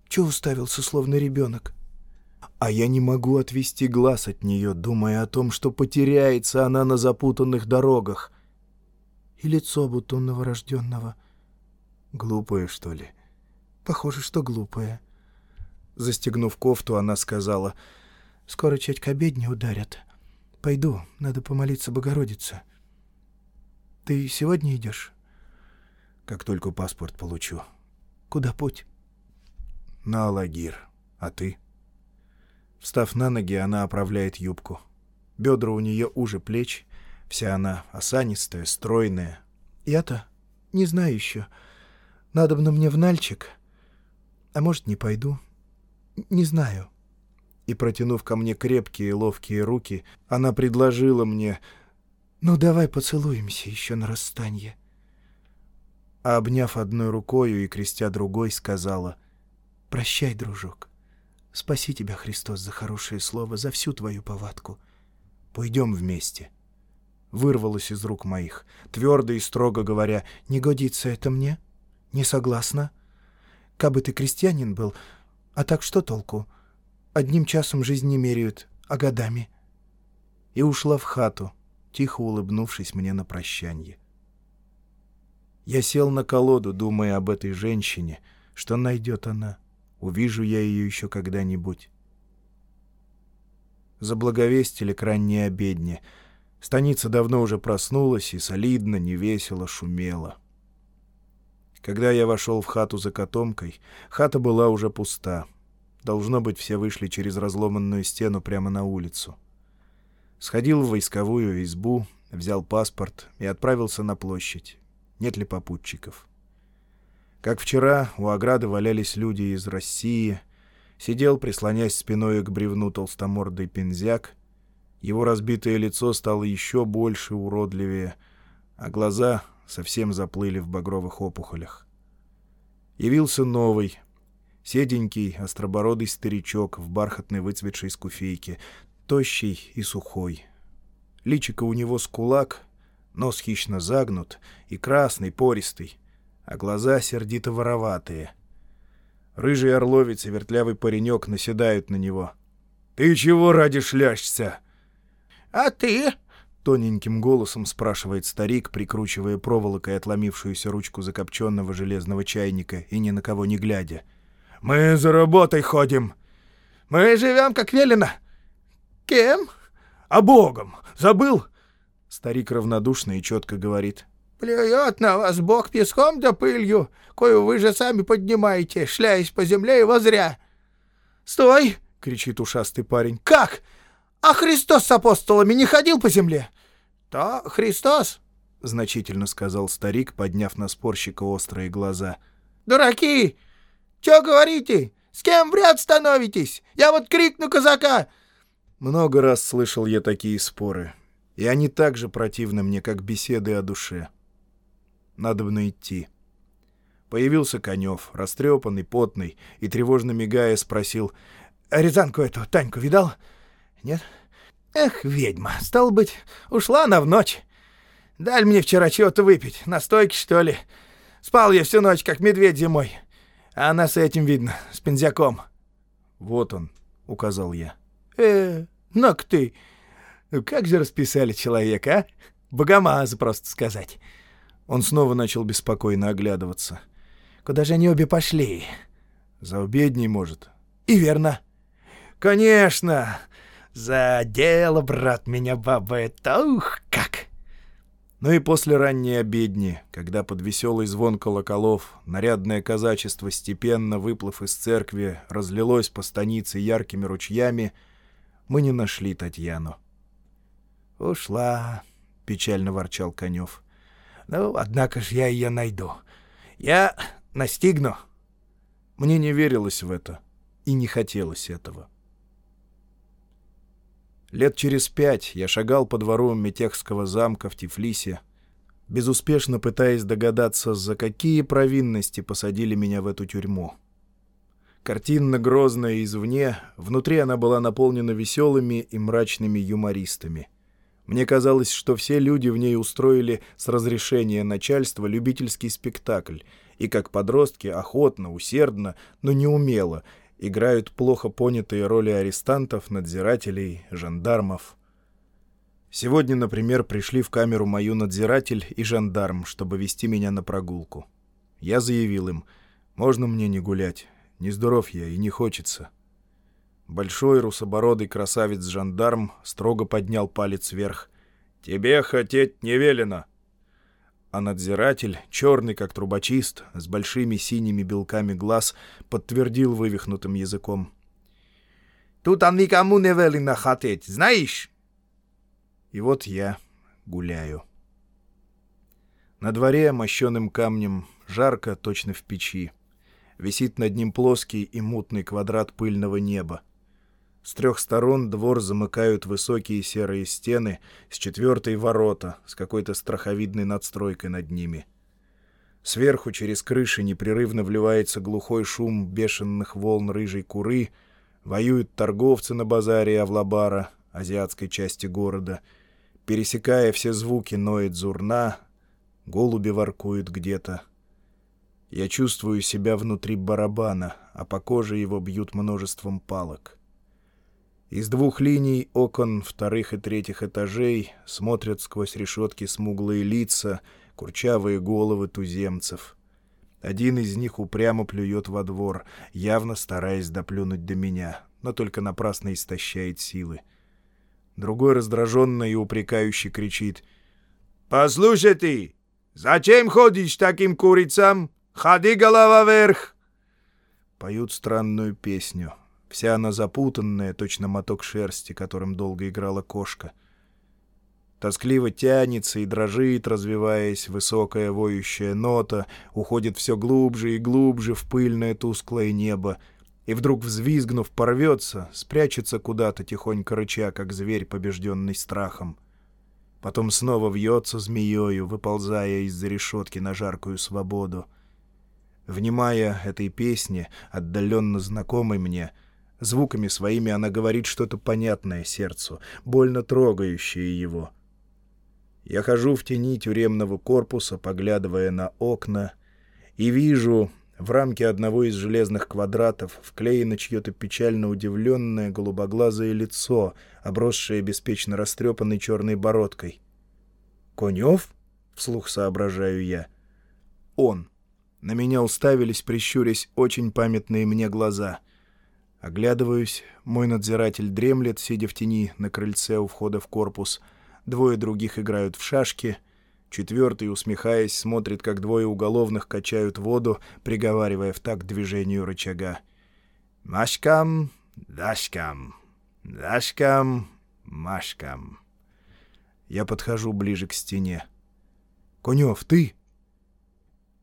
[SPEAKER 1] Че уставился, словно ребенок?» А я не могу отвести глаз от нее, думая о том, что потеряется она на запутанных дорогах. И лицо будто новорожденного. Глупое, что ли? Похоже, что глупое. Застегнув кофту, она сказала, «Скоро чуть к обедне ударят. Пойду, надо помолиться Богородице. Ты сегодня идешь?» «Как только паспорт получу». «Куда путь?» «На Алагир. А ты?» Встав на ноги, она оправляет юбку. Бедра у нее уже плеч, вся она осанистая, стройная. Я-то не знаю еще. Надо бы мне в Нальчик. А может, не пойду. Не знаю. И, протянув ко мне крепкие ловкие руки, она предложила мне «Ну, давай поцелуемся еще на расстанье». А обняв одной рукою и крестя другой, сказала «Прощай, дружок». Спаси тебя, Христос, за хорошее слово, за всю твою повадку. Пойдем вместе. Вырвалось из рук моих, твердо и строго говоря, не годится это мне? Не согласна? Кабы ты крестьянин был, а так что толку? Одним часом жизнь не меряют, а годами. И ушла в хату, тихо улыбнувшись мне на прощанье. Я сел на колоду, думая об этой женщине, что найдет она — Увижу я ее еще когда-нибудь. Заблаговестили к ранней обедне. Станица давно уже проснулась и солидно, невесело шумела. Когда я вошел в хату за котомкой, хата была уже пуста. Должно быть, все вышли через разломанную стену прямо на улицу. Сходил в войсковую избу, взял паспорт и отправился на площадь. Нет ли попутчиков? Как вчера, у ограды валялись люди из России. Сидел, прислонясь спиной к бревну толстомордый пензяк. Его разбитое лицо стало еще больше уродливее, а глаза совсем заплыли в багровых опухолях. Явился новый, седенький, остробородый старичок в бархатной выцветшей скуфейке, тощий и сухой. Личико у него с кулак, нос хищно загнут и красный, пористый — а глаза сердито вороватые. Рыжий орловец и вертлявый паренек наседают на него. «Ты чего ради шляшься?»
[SPEAKER 2] «А ты?»
[SPEAKER 1] — тоненьким голосом спрашивает старик, прикручивая проволокой отломившуюся ручку закопченного железного чайника и ни на кого не глядя.
[SPEAKER 2] «Мы за работой ходим. Мы живем, как велено. Кем? А Богом. Забыл?»
[SPEAKER 1] Старик равнодушно и четко говорит.
[SPEAKER 2] Плюет на вас Бог песком да пылью, кою вы же сами поднимаете, шляясь по земле и возря. «Стой!» — кричит ушастый парень. «Как? А Христос с апостолами не ходил по земле?» «То Христос!» — значительно сказал старик, подняв на спорщика острые глаза. «Дураки! Чё говорите? С кем в ряд становитесь? Я вот крикну казака!»
[SPEAKER 1] Много раз слышал я такие споры, и они так же противны мне, как беседы о душе. Надо идти. Появился Конев, растрепанный, потный, и, тревожно мигая, спросил, «Рязанку эту, Таньку, видал?» «Нет?» «Эх, ведьма, стал быть, ушла она в ночь. Даль мне вчера чего-то выпить, настойки, что ли. Спал я всю ночь, как медведь зимой. А она с этим, видно, с пензяком». «Вот он», — указал я.
[SPEAKER 2] «Э, ну-ка ты, как же расписали человека, а? Богомаза, просто сказать».
[SPEAKER 1] Он снова начал беспокойно оглядываться.
[SPEAKER 2] «Куда же они обе пошли?»
[SPEAKER 1] «За обедней, может».
[SPEAKER 2] «И верно». «Конечно! За дело, брат, меня баба это, ух, как!»
[SPEAKER 1] Ну и после ранней обедни, когда под веселый звон колоколов нарядное казачество, степенно выплыв из церкви, разлилось по станице яркими ручьями, мы не нашли Татьяну.
[SPEAKER 2] «Ушла», печально ворчал Конев. «Ну, однако ж я ее найду. Я настигну».
[SPEAKER 1] Мне не верилось в это, и не хотелось этого. Лет через пять я шагал по двору Метехского замка в Тифлисе, безуспешно пытаясь догадаться, за какие провинности посадили меня в эту тюрьму. Картинно грозная извне, внутри она была наполнена веселыми и мрачными юмористами. Мне казалось, что все люди в ней устроили с разрешения начальства любительский спектакль, и как подростки охотно, усердно, но неумело играют плохо понятые роли арестантов, надзирателей, жандармов. Сегодня, например, пришли в камеру мою надзиратель и жандарм, чтобы вести меня на прогулку. Я заявил им, можно мне не гулять, не здоров я и не хочется. Большой русобородый красавец-жандарм строго поднял палец вверх. «Тебе хотеть не велено!» А надзиратель, черный как трубочист, с большими синими белками глаз, подтвердил вывихнутым языком.
[SPEAKER 2] «Тут он никому не велено хотеть, знаешь?»
[SPEAKER 1] И вот я гуляю. На дворе, мощеным камнем, жарко, точно в печи. Висит над ним плоский и мутный квадрат пыльного неба. С трех сторон двор замыкают высокие серые стены, с четвертой — ворота, с какой-то страховидной надстройкой над ними. Сверху через крыши непрерывно вливается глухой шум бешеных волн рыжей куры, воюют торговцы на базаре Авлабара, азиатской части города. Пересекая все звуки, ноет зурна, голуби воркуют где-то. Я чувствую себя внутри барабана, а по коже его бьют множеством палок. Из двух линий окон вторых и третьих этажей смотрят сквозь решетки смуглые лица, курчавые головы туземцев. Один из них упрямо плюет во двор, явно стараясь доплюнуть до меня, но только напрасно истощает силы. Другой раздраженно и упрекающе кричит. «Послушай ты, зачем ходишь таким курицам? Ходи голова вверх!» Поют странную песню. Вся она запутанная, точно моток шерсти, которым долго играла кошка. Тоскливо тянется и дрожит, развиваясь, высокая воющая нота, уходит все глубже и глубже в пыльное тусклое небо, и вдруг, взвизгнув, порвется, спрячется куда-то, тихонько рыча, как зверь, побежденный страхом. Потом снова вьется змеёю, выползая из-за решетки на жаркую свободу. Внимая этой песне, отдаленно знакомой мне, — Звуками своими она говорит что-то понятное сердцу, больно трогающее его. Я хожу в тени тюремного корпуса, поглядывая на окна, и вижу, в рамке одного из железных квадратов вклеено чье-то печально удивленное голубоглазое лицо, обросшее беспечно растрепанной черной бородкой. «Конев?» — вслух соображаю я. «Он». На меня уставились, прищурясь, очень памятные мне глаза — Оглядываюсь, мой надзиратель дремлет, сидя в тени на крыльце у входа в корпус. Двое других играют в шашки. Четвертый, усмехаясь, смотрит, как двое уголовных качают воду, приговаривая в такт движению рычага. «Машкам, дашкам, дашкам, машкам». Я подхожу ближе к стене. «Конев, ты?»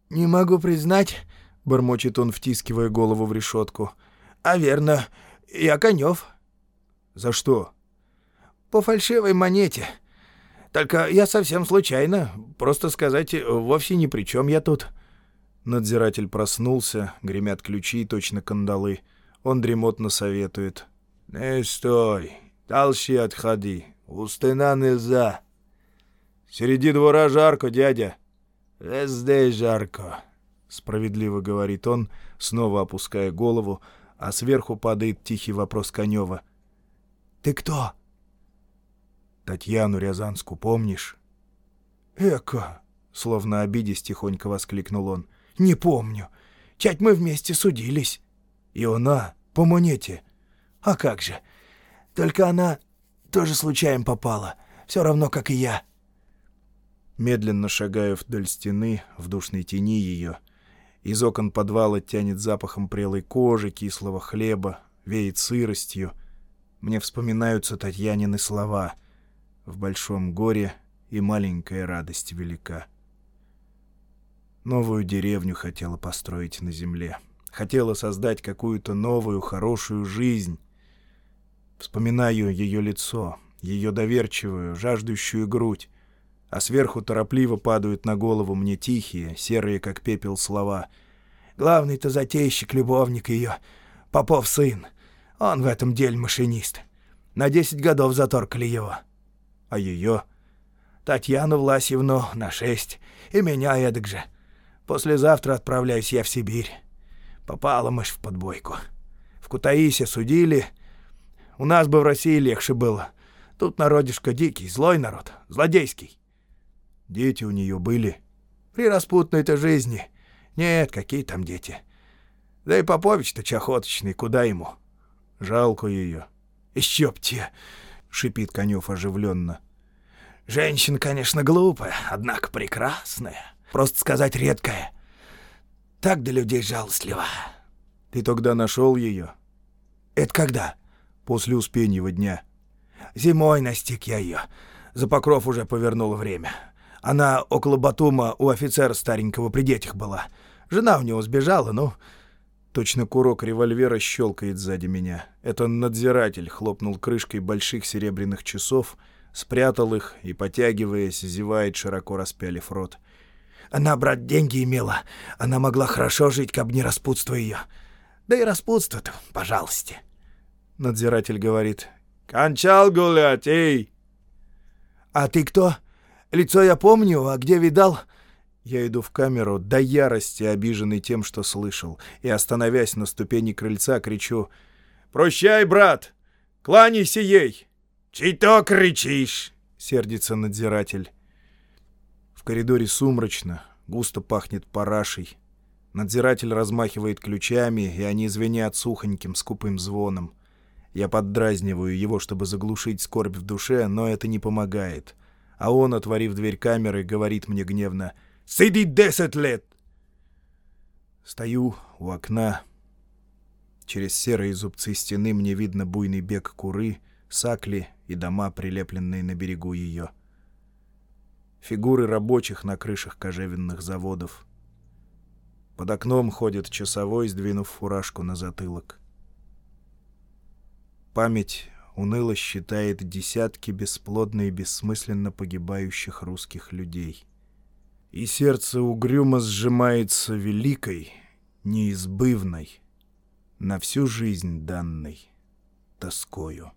[SPEAKER 2] «Не могу признать», —
[SPEAKER 1] бормочет он, втискивая голову в решетку, —
[SPEAKER 2] «А верно, я Конев».
[SPEAKER 1] «За что?»
[SPEAKER 2] «По фальшивой монете. Только я совсем случайно. Просто сказать, вовсе ни при чем я тут».
[SPEAKER 1] Надзиратель проснулся, гремят ключи, точно кандалы. Он дремотно советует.
[SPEAKER 2] «Не стой, дальше отходи, у стена нельзя».
[SPEAKER 1] «Середи двора жарко, дядя».
[SPEAKER 2] «Везде жарко», —
[SPEAKER 1] справедливо говорит он, снова опуская голову, а сверху падает тихий вопрос Конева.
[SPEAKER 2] «Ты кто?»
[SPEAKER 1] «Татьяну Рязанскую помнишь?»
[SPEAKER 2] «Эка!»
[SPEAKER 1] — словно обидясь, тихонько воскликнул он.
[SPEAKER 2] «Не помню. Чать мы вместе судились.
[SPEAKER 1] И она по монете.
[SPEAKER 2] А как же? Только она тоже случаем попала. Все равно, как и я».
[SPEAKER 1] Медленно шагая вдоль стены, в душной тени ее, из окон подвала тянет запахом прелой кожи, кислого хлеба, веет сыростью. Мне вспоминаются Татьянины слова. В большом горе и маленькая радость велика. Новую деревню хотела построить на земле. Хотела создать какую-то новую, хорошую жизнь. Вспоминаю ее лицо, ее доверчивую, жаждущую грудь, а сверху торопливо падают на голову мне тихие, серые, как пепел, слова. «Главный-то затейщик, любовник ее, Попов сын. Он в этом деле машинист. На десять годов заторкали его. А ее? Татьяну Власьевну на шесть. И меня эдак же. Послезавтра отправляюсь я в Сибирь. Попала мышь в подбойку. В Кутаисе судили. У нас бы в России легче было. Тут народишко дикий, злой народ, злодейский. Дети у нее были. При распутной-то жизни. Нет, какие там дети. Да и Попович-то чахоточный, куда ему? Жалко ее. Еще б те, шипит Конев оживленно. Женщина, конечно, глупая, однако прекрасная. Просто сказать редкая. Так до людей жалостлива. Ты тогда нашел ее? Это когда? После Успеньего дня. Зимой настиг я ее. За покров уже повернуло время. Она около Батума у офицера старенького при детях была. Жена у него сбежала, ну... Точно курок револьвера щелкает сзади меня. Это надзиратель хлопнул крышкой больших серебряных часов, спрятал их и, потягиваясь, зевает, широко распялив рот. Она, брат, деньги имела. Она могла хорошо жить, как не распутство ее. Да и распутство-то, пожалуйста. Надзиратель говорит. «Кончал гулять, эй!» «А ты кто? Лицо я помню, а где видал?» Я иду в камеру, до ярости обиженный тем, что слышал, и, остановясь на ступени крыльца, кричу «Прощай, брат! Кланяйся ей!» «Чей-то кричишь!» — сердится надзиратель. В коридоре сумрачно, густо пахнет парашей. Надзиратель размахивает ключами, и они звенят сухоньким, скупым звоном. Я поддразниваю его, чтобы заглушить скорбь в душе, но это не помогает. А он, отворив дверь камеры, говорит мне гневно — Сиди десять лет!» Стою у окна. Через серые зубцы стены мне видно буйный бег куры, сакли и дома, прилепленные на берегу ее. Фигуры рабочих на крышах кожевенных заводов. Под окном ходит часовой, сдвинув фуражку на затылок. Память уныло считает десятки бесплодно и бессмысленно погибающих русских людей — и сердце угрюмо сжимается великой, неизбывной, на всю жизнь данной тоскою.